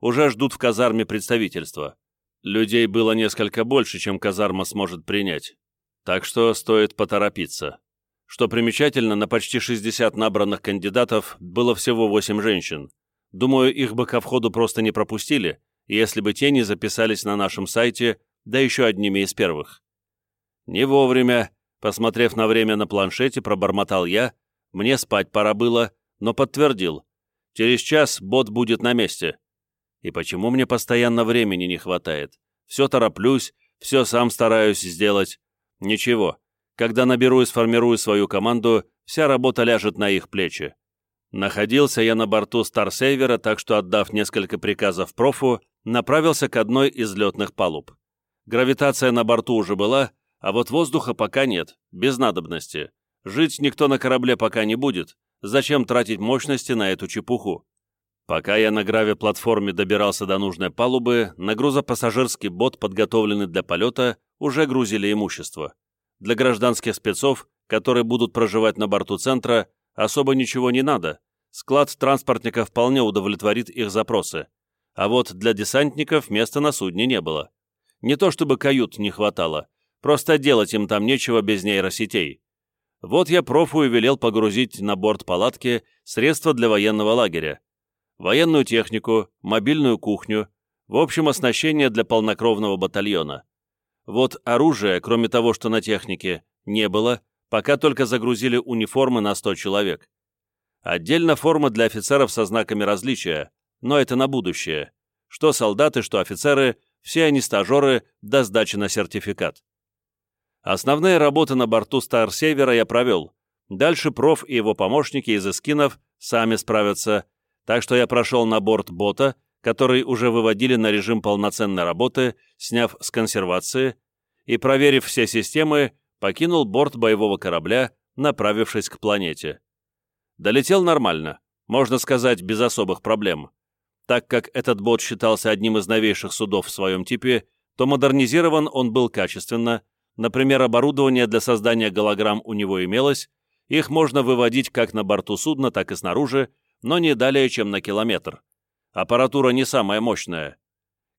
Уже ждут в казарме представительства. Людей было несколько больше, чем казарма сможет принять. Так что стоит поторопиться. Что примечательно, на почти 60 набранных кандидатов было всего 8 женщин. Думаю, их бы ко входу просто не пропустили, если бы те не записались на нашем сайте, да еще одними из первых. Не вовремя, посмотрев на время на планшете, пробормотал я, мне спать пора было, но подтвердил. Через час бот будет на месте. И почему мне постоянно времени не хватает? Все тороплюсь, все сам стараюсь сделать. Ничего, когда наберу и сформирую свою команду, вся работа ляжет на их плечи. Находился я на борту Старсейвера, так что, отдав несколько приказов профу, направился к одной из летных палуб. Гравитация на борту уже была, а вот воздуха пока нет, без надобности. Жить никто на корабле пока не будет, зачем тратить мощности на эту чепуху? Пока я на граве-платформе добирался до нужной палубы, на грузопассажирский бот, подготовленный для полета, уже грузили имущество. Для гражданских спецов, которые будут проживать на борту центра, особо ничего не надо. Склад транспортника вполне удовлетворит их запросы. А вот для десантников места на судне не было. Не то чтобы кают не хватало, просто делать им там нечего без нейросетей. Вот я профу и велел погрузить на борт палатки средства для военного лагеря военную технику, мобильную кухню, в общем, оснащение для полнокровного батальона. Вот оружия, кроме того, что на технике, не было, пока только загрузили униформы на 100 человек. Отдельно форма для офицеров со знаками различия, но это на будущее. Что солдаты, что офицеры, все они стажеры до сдачи на сертификат. Основные работы на борту Стар Севера я провел. Дальше проф и его помощники из эскинов сами справятся, так что я прошел на борт бота, который уже выводили на режим полноценной работы, сняв с консервации, и, проверив все системы, покинул борт боевого корабля, направившись к планете. Долетел нормально, можно сказать, без особых проблем. Так как этот бот считался одним из новейших судов в своем типе, то модернизирован он был качественно, например, оборудование для создания голограмм у него имелось, их можно выводить как на борту судна, так и снаружи, но не далее, чем на километр. Аппаратура не самая мощная.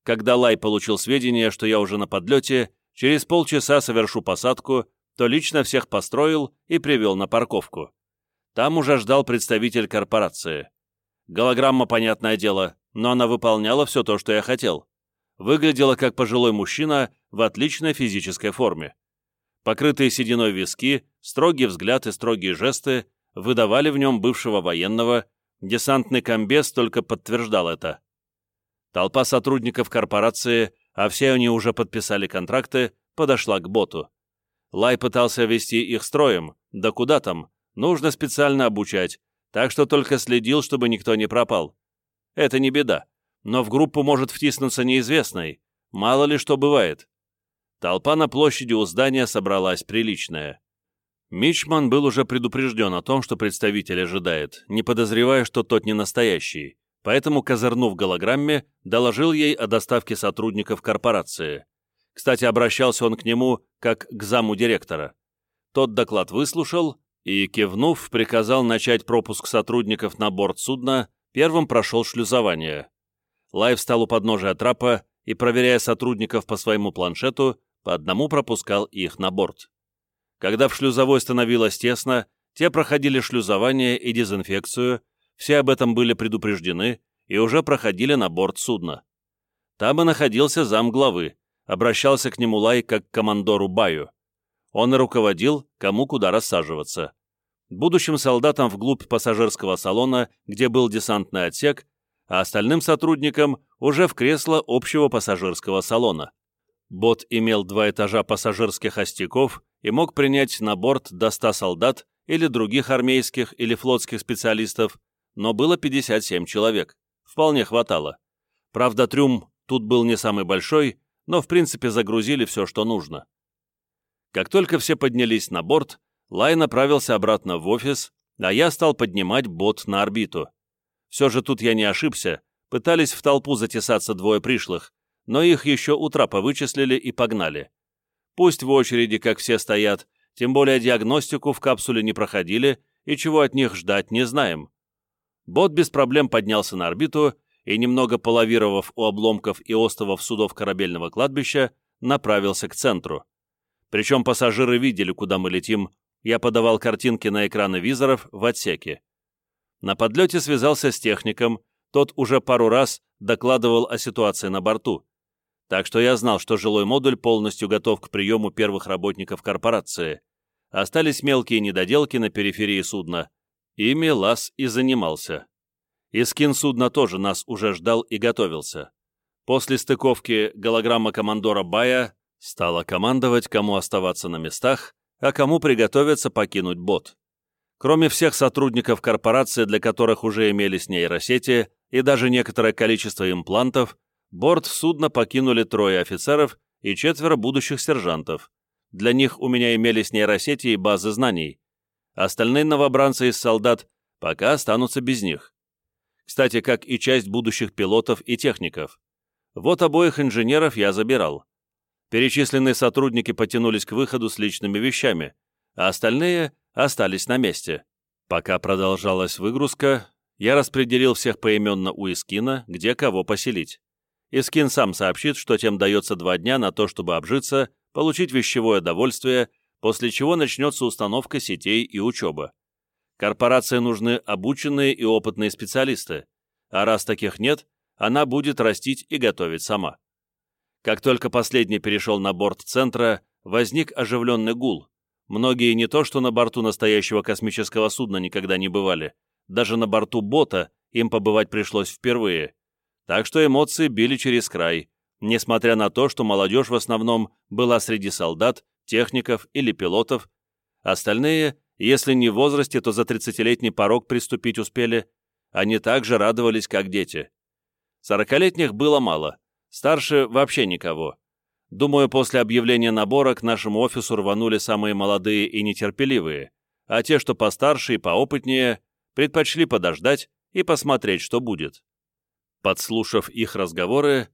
Когда Лай получил сведения, что я уже на подлете, через полчаса совершу посадку, то лично всех построил и привел на парковку. Там уже ждал представитель корпорации. Голограмма, понятное дело, но она выполняла все то, что я хотел. Выглядела как пожилой мужчина в отличной физической форме. Покрытые сединой виски, строгий взгляд и строгие жесты выдавали в нем бывшего военного, Десантный комбез только подтверждал это. Толпа сотрудников корпорации, а все они уже подписали контракты, подошла к боту. Лай пытался вести их строем, да куда там, нужно специально обучать, так что только следил, чтобы никто не пропал. Это не беда, но в группу может втиснуться неизвестный, мало ли что бывает. Толпа на площади у здания собралась приличная. Мичман был уже предупрежден о том, что представитель ожидает, не подозревая, что тот не настоящий, поэтому, козырнув голограмме, доложил ей о доставке сотрудников корпорации. Кстати, обращался он к нему как к заму директора. Тот доклад выслушал и, кивнув, приказал начать пропуск сотрудников на борт судна, первым прошел шлюзование. Лайв встал у подножия трапа и, проверяя сотрудников по своему планшету, по одному пропускал их на борт. Когда в шлюзовой становилось тесно, те проходили шлюзование и дезинфекцию, все об этом были предупреждены и уже проходили на борт судна. Там и находился зам главы, обращался к нему Лай как к командору Баю. Он и руководил, кому куда рассаживаться. Будущим солдатам вглубь пассажирского салона, где был десантный отсек, а остальным сотрудникам уже в кресло общего пассажирского салона. Бот имел два этажа пассажирских остяков и мог принять на борт до 100 солдат или других армейских или флотских специалистов, но было 57 человек. Вполне хватало. Правда, трюм тут был не самый большой, но в принципе загрузили все, что нужно. Как только все поднялись на борт, Лай направился обратно в офис, а я стал поднимать бот на орбиту. Все же тут я не ошибся, пытались в толпу затесаться двое пришлых, но их еще у трапа вычислили и погнали. Пусть в очереди, как все стоят, тем более диагностику в капсуле не проходили и чего от них ждать не знаем. Бот без проблем поднялся на орбиту и, немного полавировав у обломков и остовов судов корабельного кладбища, направился к центру. Причем пассажиры видели, куда мы летим, я подавал картинки на экраны визоров в отсеке. На подлете связался с техником, тот уже пару раз докладывал о ситуации на борту. Так что я знал, что жилой модуль полностью готов к приему первых работников корпорации. Остались мелкие недоделки на периферии судна. Ими Лас и занимался. Искин судна тоже нас уже ждал и готовился. После стыковки голограмма командора Бая стала командовать, кому оставаться на местах, а кому приготовиться покинуть бот. Кроме всех сотрудников корпорации, для которых уже имелись нейросети и даже некоторое количество имплантов, борт судна покинули трое офицеров и четверо будущих сержантов. Для них у меня имелись нейросети и базы знаний. Остальные новобранцы из солдат пока останутся без них. Кстати, как и часть будущих пилотов и техников. Вот обоих инженеров я забирал. Перечисленные сотрудники потянулись к выходу с личными вещами, а остальные остались на месте. Пока продолжалась выгрузка, я распределил всех поименно у Искина, где кого поселить. Искин сам сообщит, что тем дается два дня на то, чтобы обжиться, получить вещевое довольствие, после чего начнется установка сетей и учеба. Корпорации нужны обученные и опытные специалисты, а раз таких нет, она будет растить и готовить сама. Как только последний перешел на борт центра, возник оживленный гул. Многие не то что на борту настоящего космического судна никогда не бывали, даже на борту бота им побывать пришлось впервые. Так что эмоции били через край, несмотря на то, что молодежь в основном была среди солдат, техников или пилотов. Остальные, если не в возрасте, то за 30-летний порог приступить успели, они также радовались, как дети. Сорокалетних было мало, Старше вообще никого. Думаю, после объявления набора к нашему офису рванули самые молодые и нетерпеливые, а те, что постарше и поопытнее, предпочли подождать и посмотреть, что будет. Подслушав их разговоры,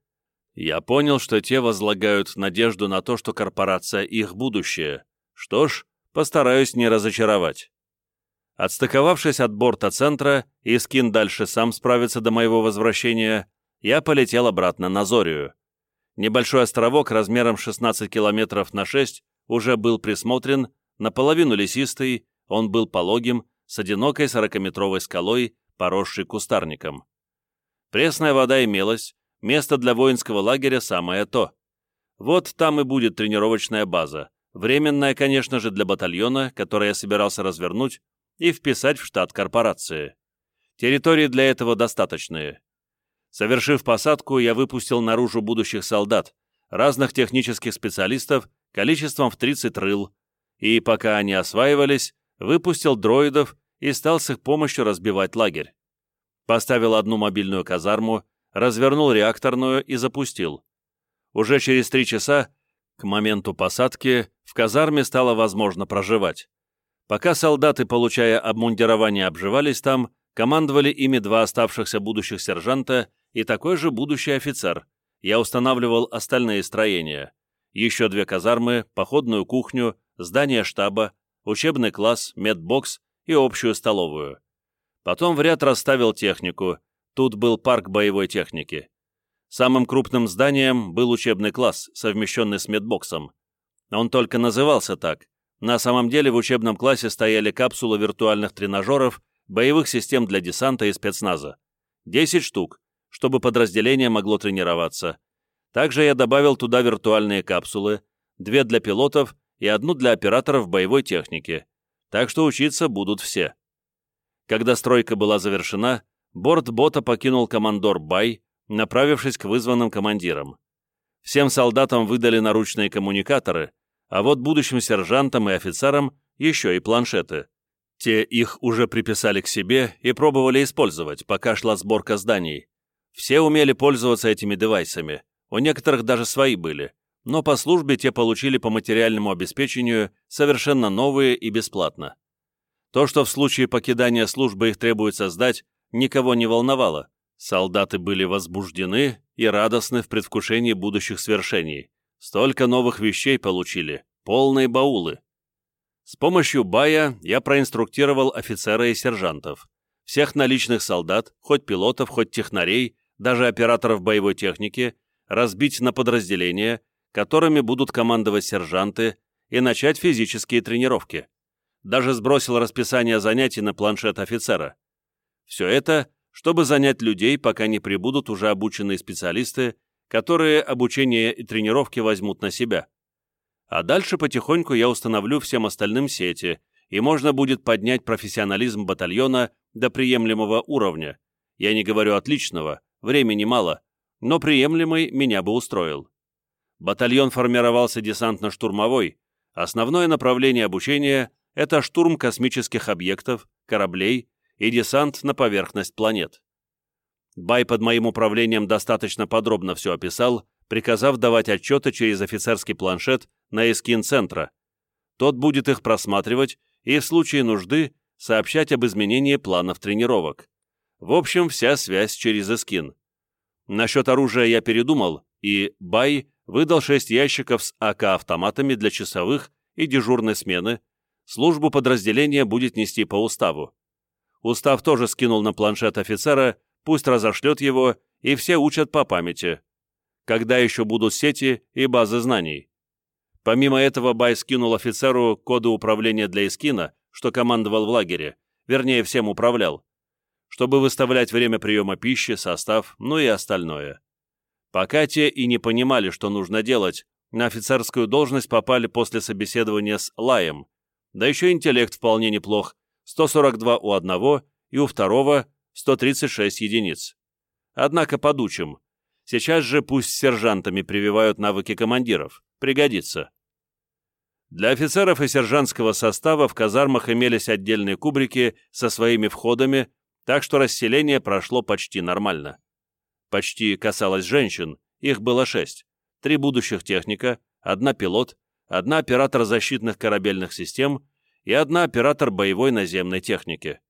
я понял, что те возлагают надежду на то, что корпорация их будущее. Что ж, постараюсь не разочаровать. Отстыковавшись от борта центра, Искин дальше сам справится до моего возвращения, я полетел обратно на Зорию. Небольшой островок размером 16 километров на 6 уже был присмотрен, наполовину лесистый, он был пологим, с одинокой 40-метровой скалой, поросшей кустарником. Пресная вода имелась, место для воинского лагеря самое то. Вот там и будет тренировочная база, временная, конечно же, для батальона, который я собирался развернуть и вписать в штат корпорации. Территории для этого достаточные. Совершив посадку, я выпустил наружу будущих солдат, разных технических специалистов, количеством в 30 рыл, и, пока они осваивались, выпустил дроидов и стал с их помощью разбивать лагерь. Поставил одну мобильную казарму, развернул реакторную и запустил. Уже через три часа, к моменту посадки, в казарме стало возможно проживать. Пока солдаты, получая обмундирование, обживались там, командовали ими два оставшихся будущих сержанта и такой же будущий офицер. Я устанавливал остальные строения. Еще две казармы, походную кухню, здание штаба, учебный класс, медбокс и общую столовую. Потом в ряд расставил технику. Тут был парк боевой техники. Самым крупным зданием был учебный класс, совмещенный с медбоксом. Он только назывался так. На самом деле в учебном классе стояли капсулы виртуальных тренажеров, боевых систем для десанта и спецназа. 10 штук, чтобы подразделение могло тренироваться. Также я добавил туда виртуальные капсулы, две для пилотов и одну для операторов боевой техники, так что учиться будут все. Когда стройка была завершена, борт бота покинул командор Бай, направившись к вызванным командирам. Всем солдатам выдали наручные коммуникаторы, а вот будущим сержантам и офицерам еще и планшеты. Те их уже приписали к себе и пробовали использовать, пока шла сборка зданий. Все умели пользоваться этими девайсами, у некоторых даже свои были, но по службе те получили по материальному обеспечению совершенно новые и бесплатно. То, что в случае покидания службы их требуется сдать, никого не волновало. Солдаты были возбуждены и радостны в предвкушении будущих свершений. Столько новых вещей получили, полные баулы. С помощью Бая я проинструктировал офицера и сержантов, всех наличных солдат, хоть пилотов, хоть технарей, даже операторов боевой техники, разбить на подразделения, которыми будут командовать сержанты, и начать физические тренировки. Даже сбросил расписание занятий на планшет офицера. Все это, чтобы занять людей, пока не прибудут уже обученные специалисты, которые обучение и тренировки возьмут на себя. А дальше потихоньку я установлю всем остальным сети, и можно будет поднять профессионализм батальона до приемлемого уровня. Я не говорю отличного, времени мало, но приемлемый меня бы устроил. Батальон формировался десантно-штурмовой, основное направление обучения – это штурм космических объектов, кораблей и десант на поверхность планет. Бай под моим управлением достаточно подробно все описал, приказав давать отчеты через офицерский планшет на эскин центра. Тот будет их просматривать и в случае нужды сообщать об изменении планов тренировок. В общем, вся связь через эскин. Насчет оружия я передумал, и Бай выдал шесть ящиков с АК-автоматами для часовых и дежурной смены, службу подразделения будет нести по уставу. Устав тоже скинул на планшет офицера, пусть разошлет его, и все учат по памяти. Когда еще будут сети и базы знаний? Помимо этого, Бай скинул офицеру коды управления для Искина, что командовал в лагере, вернее, всем управлял, чтобы выставлять время приема пищи, состав, ну и остальное. Пока те и не понимали, что нужно делать, на офицерскую должность попали после собеседования с Лаем, да еще интеллект вполне неплох, 142 у одного и у второго 136 единиц. Однако подучим. Сейчас же пусть сержантами прививают навыки командиров. Пригодится. Для офицеров и сержантского состава в казармах имелись отдельные кубрики со своими входами, так что расселение прошло почти нормально. Почти касалось женщин, их было шесть. Три будущих техника, одна пилот, одна оператор защитных корабельных систем и одна оператор боевой наземной техники.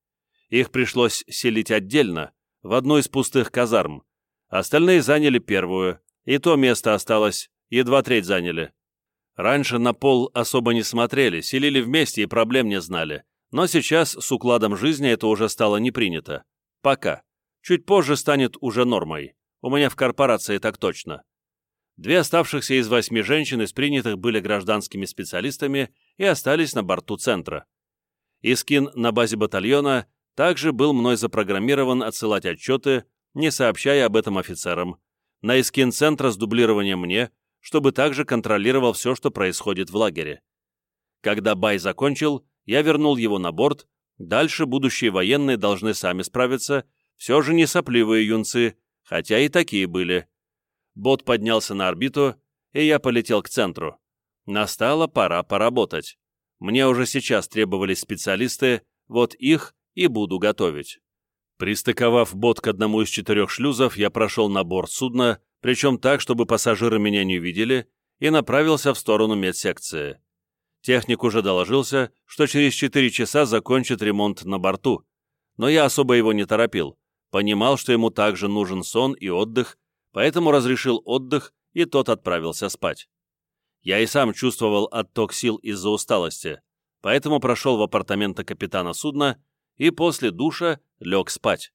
Их пришлось селить отдельно, в одну из пустых казарм. Остальные заняли первую, и то место осталось, едва треть заняли. Раньше на пол особо не смотрели, селили вместе и проблем не знали. Но сейчас с укладом жизни это уже стало не принято. Пока. Чуть позже станет уже нормой. У меня в корпорации так точно. Две оставшихся из восьми женщин из принятых были гражданскими специалистами и остались на борту центра. Искин на базе батальона также был мной запрограммирован отсылать отчеты, не сообщая об этом офицерам, на Искин центра с дублированием мне, чтобы также контролировал все, что происходит в лагере. Когда Бай закончил, я вернул его на борт, дальше будущие военные должны сами справиться, все же не сопливые юнцы, хотя и такие были. Бот поднялся на орбиту, и я полетел к центру. Настала пора поработать. Мне уже сейчас требовались специалисты, вот их и буду готовить. Пристыковав бот к одному из четырех шлюзов, я прошел на борт судна, причем так, чтобы пассажиры меня не видели, и направился в сторону медсекции. Техник уже доложился, что через 4 часа закончит ремонт на борту, но я особо его не торопил, понимал, что ему также нужен сон и отдых, поэтому разрешил отдых, и тот отправился спать. Я и сам чувствовал отток сил из-за усталости, поэтому прошел в апартаменты капитана судна и после душа лег спать.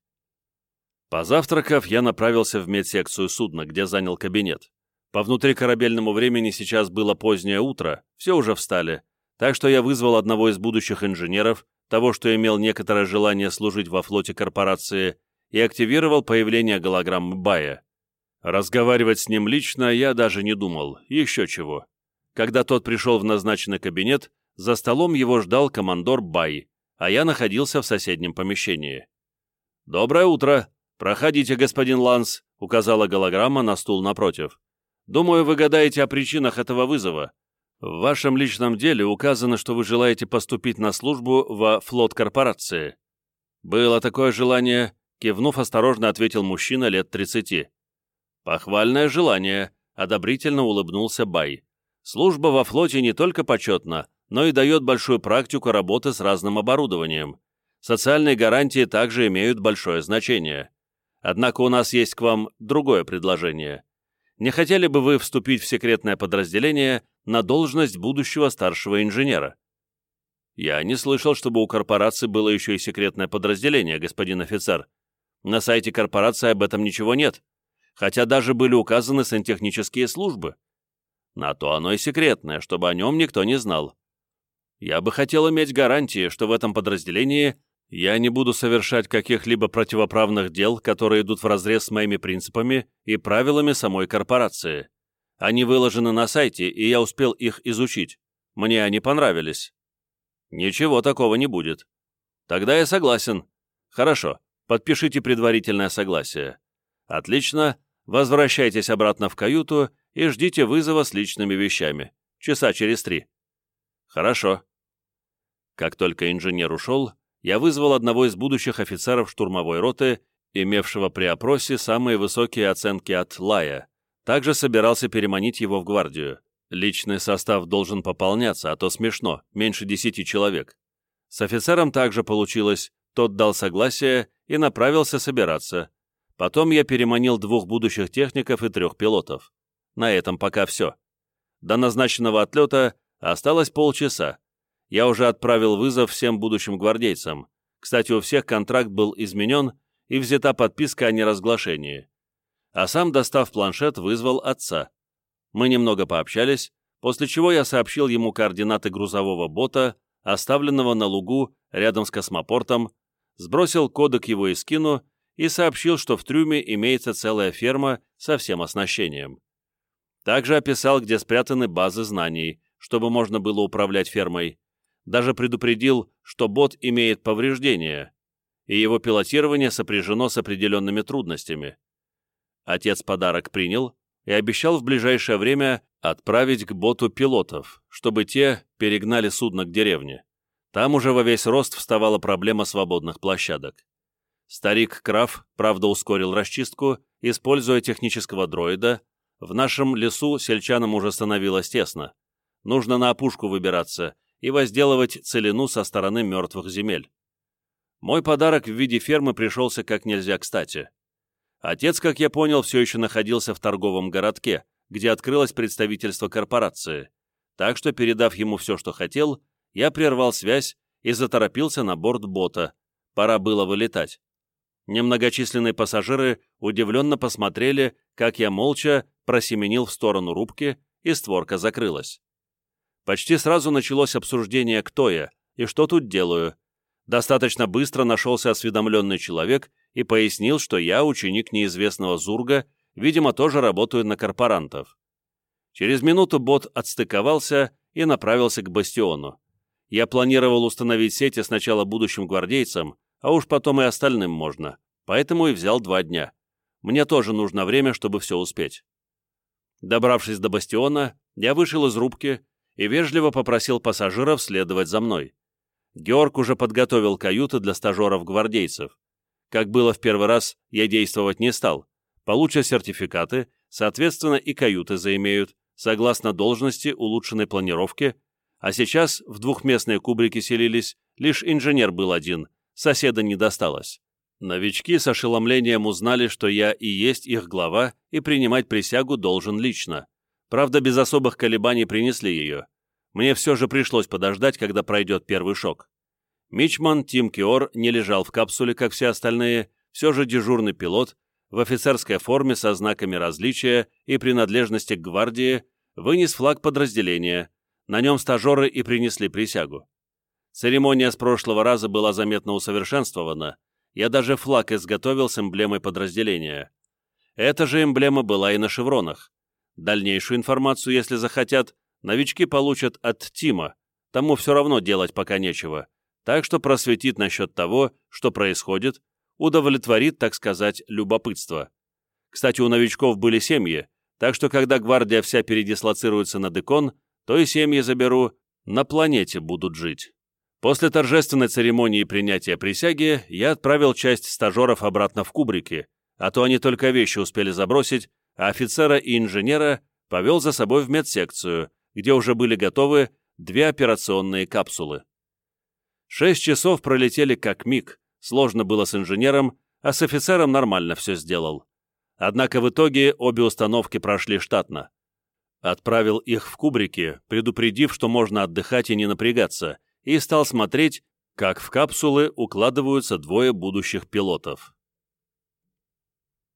Позавтракав, я направился в медсекцию судна, где занял кабинет. По внутрикорабельному времени сейчас было позднее утро, все уже встали, так что я вызвал одного из будущих инженеров, того, что имел некоторое желание служить во флоте корпорации, и активировал появление голограммы Бая. Разговаривать с ним лично я даже не думал, еще чего. Когда тот пришел в назначенный кабинет, за столом его ждал командор Бай, а я находился в соседнем помещении. «Доброе утро!» «Проходите, господин Ланс», — указала голограмма на стул напротив. «Думаю, вы гадаете о причинах этого вызова. В вашем личном деле указано, что вы желаете поступить на службу во флот корпорации». «Было такое желание», — кивнув, осторожно ответил мужчина лет тридцати. «Похвальное желание», — одобрительно улыбнулся Бай. «Служба во флоте не только почетна, но и дает большую практику работы с разным оборудованием. Социальные гарантии также имеют большое значение. Однако у нас есть к вам другое предложение. Не хотели бы вы вступить в секретное подразделение на должность будущего старшего инженера?» Я не слышал, чтобы у корпорации было еще и секретное подразделение, господин офицер. На сайте корпорации об этом ничего нет, хотя даже были указаны сантехнические службы. На то оно и секретное, чтобы о нем никто не знал. Я бы хотел иметь гарантии, что в этом подразделении я не буду совершать каких-либо противоправных дел, которые идут вразрез с моими принципами и правилами самой корпорации. Они выложены на сайте, и я успел их изучить. Мне они понравились. Ничего такого не будет. Тогда я согласен. Хорошо, подпишите предварительное согласие. Отлично, возвращайтесь обратно в каюту и ждите вызова с личными вещами. Часа через три. Хорошо. Как только инженер ушел, я вызвал одного из будущих офицеров штурмовой роты, имевшего при опросе самые высокие оценки от Лая. Также собирался переманить его в гвардию. Личный состав должен пополняться, а то смешно, меньше десяти человек. С офицером также получилось, тот дал согласие и направился собираться. Потом я переманил двух будущих техников и трех пилотов. На этом пока все. До назначенного отлета осталось полчаса. Я уже отправил вызов всем будущим гвардейцам. Кстати, у всех контракт был изменен и взята подписка о неразглашении. А сам, достав планшет, вызвал отца. Мы немного пообщались, после чего я сообщил ему координаты грузового бота, оставленного на лугу рядом с космопортом, сбросил коды к его эскину и сообщил, что в трюме имеется целая ферма со всем оснащением. Также описал, где спрятаны базы знаний, чтобы можно было управлять фермой. Даже предупредил, что бот имеет повреждения, и его пилотирование сопряжено с определенными трудностями. Отец подарок принял, и обещал в ближайшее время отправить к боту пилотов, чтобы те перегнали судно к деревне. Там уже во весь рост вставала проблема свободных площадок. Старик Краф, правда, ускорил расчистку, используя технического дроида. В нашем лесу сельчанам уже становилось тесно. Нужно на опушку выбираться и возделывать целину со стороны мертвых земель. Мой подарок в виде фермы пришелся как нельзя кстати. Отец, как я понял, все еще находился в торговом городке, где открылось представительство корпорации, так что, передав ему все, что хотел, я прервал связь и заторопился на борт бота. Пора было вылетать. Немногочисленные пассажиры удивленно посмотрели, как я молча просеменил в сторону рубки, и створка закрылась. Почти сразу началось обсуждение, кто я и что тут делаю. Достаточно быстро нашелся осведомленный человек и пояснил, что я ученик неизвестного Зурга, видимо, тоже работаю на корпорантов. Через минуту бот отстыковался и направился к бастиону. Я планировал установить сети сначала будущим гвардейцам, а уж потом и остальным можно, поэтому и взял два дня. Мне тоже нужно время, чтобы все успеть. Добравшись до бастиона, я вышел из рубки и вежливо попросил пассажиров следовать за мной. Георг уже подготовил каюты для стажеров-гвардейцев. Как было в первый раз, я действовать не стал. Получат сертификаты, соответственно, и каюты заимеют, согласно должности улучшенной планировки, а сейчас в двухместные кубрики селились, лишь инженер был один, соседа не досталось. Новички с ошеломлением узнали, что я и есть их глава, и принимать присягу должен лично. Правда, без особых колебаний принесли ее. Мне все же пришлось подождать, когда пройдет первый шок. Мичман Тим Киор не лежал в капсуле, как все остальные, все же дежурный пилот, в офицерской форме со знаками различия и принадлежности к гвардии, вынес флаг подразделения, на нем стажеры и принесли присягу. Церемония с прошлого раза была заметно усовершенствована, я даже флаг изготовил с эмблемой подразделения. Эта же эмблема была и на шевронах. Дальнейшую информацию, если захотят, новички получат от Тима, тому все равно делать пока нечего, так что просветит насчет того, что происходит, удовлетворит, так сказать, любопытство. Кстати, у новичков были семьи, так что когда гвардия вся передислоцируется на Декон, то и семьи заберу, на планете будут жить. После торжественной церемонии принятия присяги я отправил часть стажеров обратно в кубрики, а то они только вещи успели забросить, а офицера и инженера повел за собой в медсекцию, где уже были готовы две операционные капсулы. Шесть часов пролетели как миг, сложно было с инженером, а с офицером нормально все сделал. Однако в итоге обе установки прошли штатно. Отправил их в кубрики, предупредив, что можно отдыхать и не напрягаться, и стал смотреть, как в капсулы укладываются двое будущих пилотов.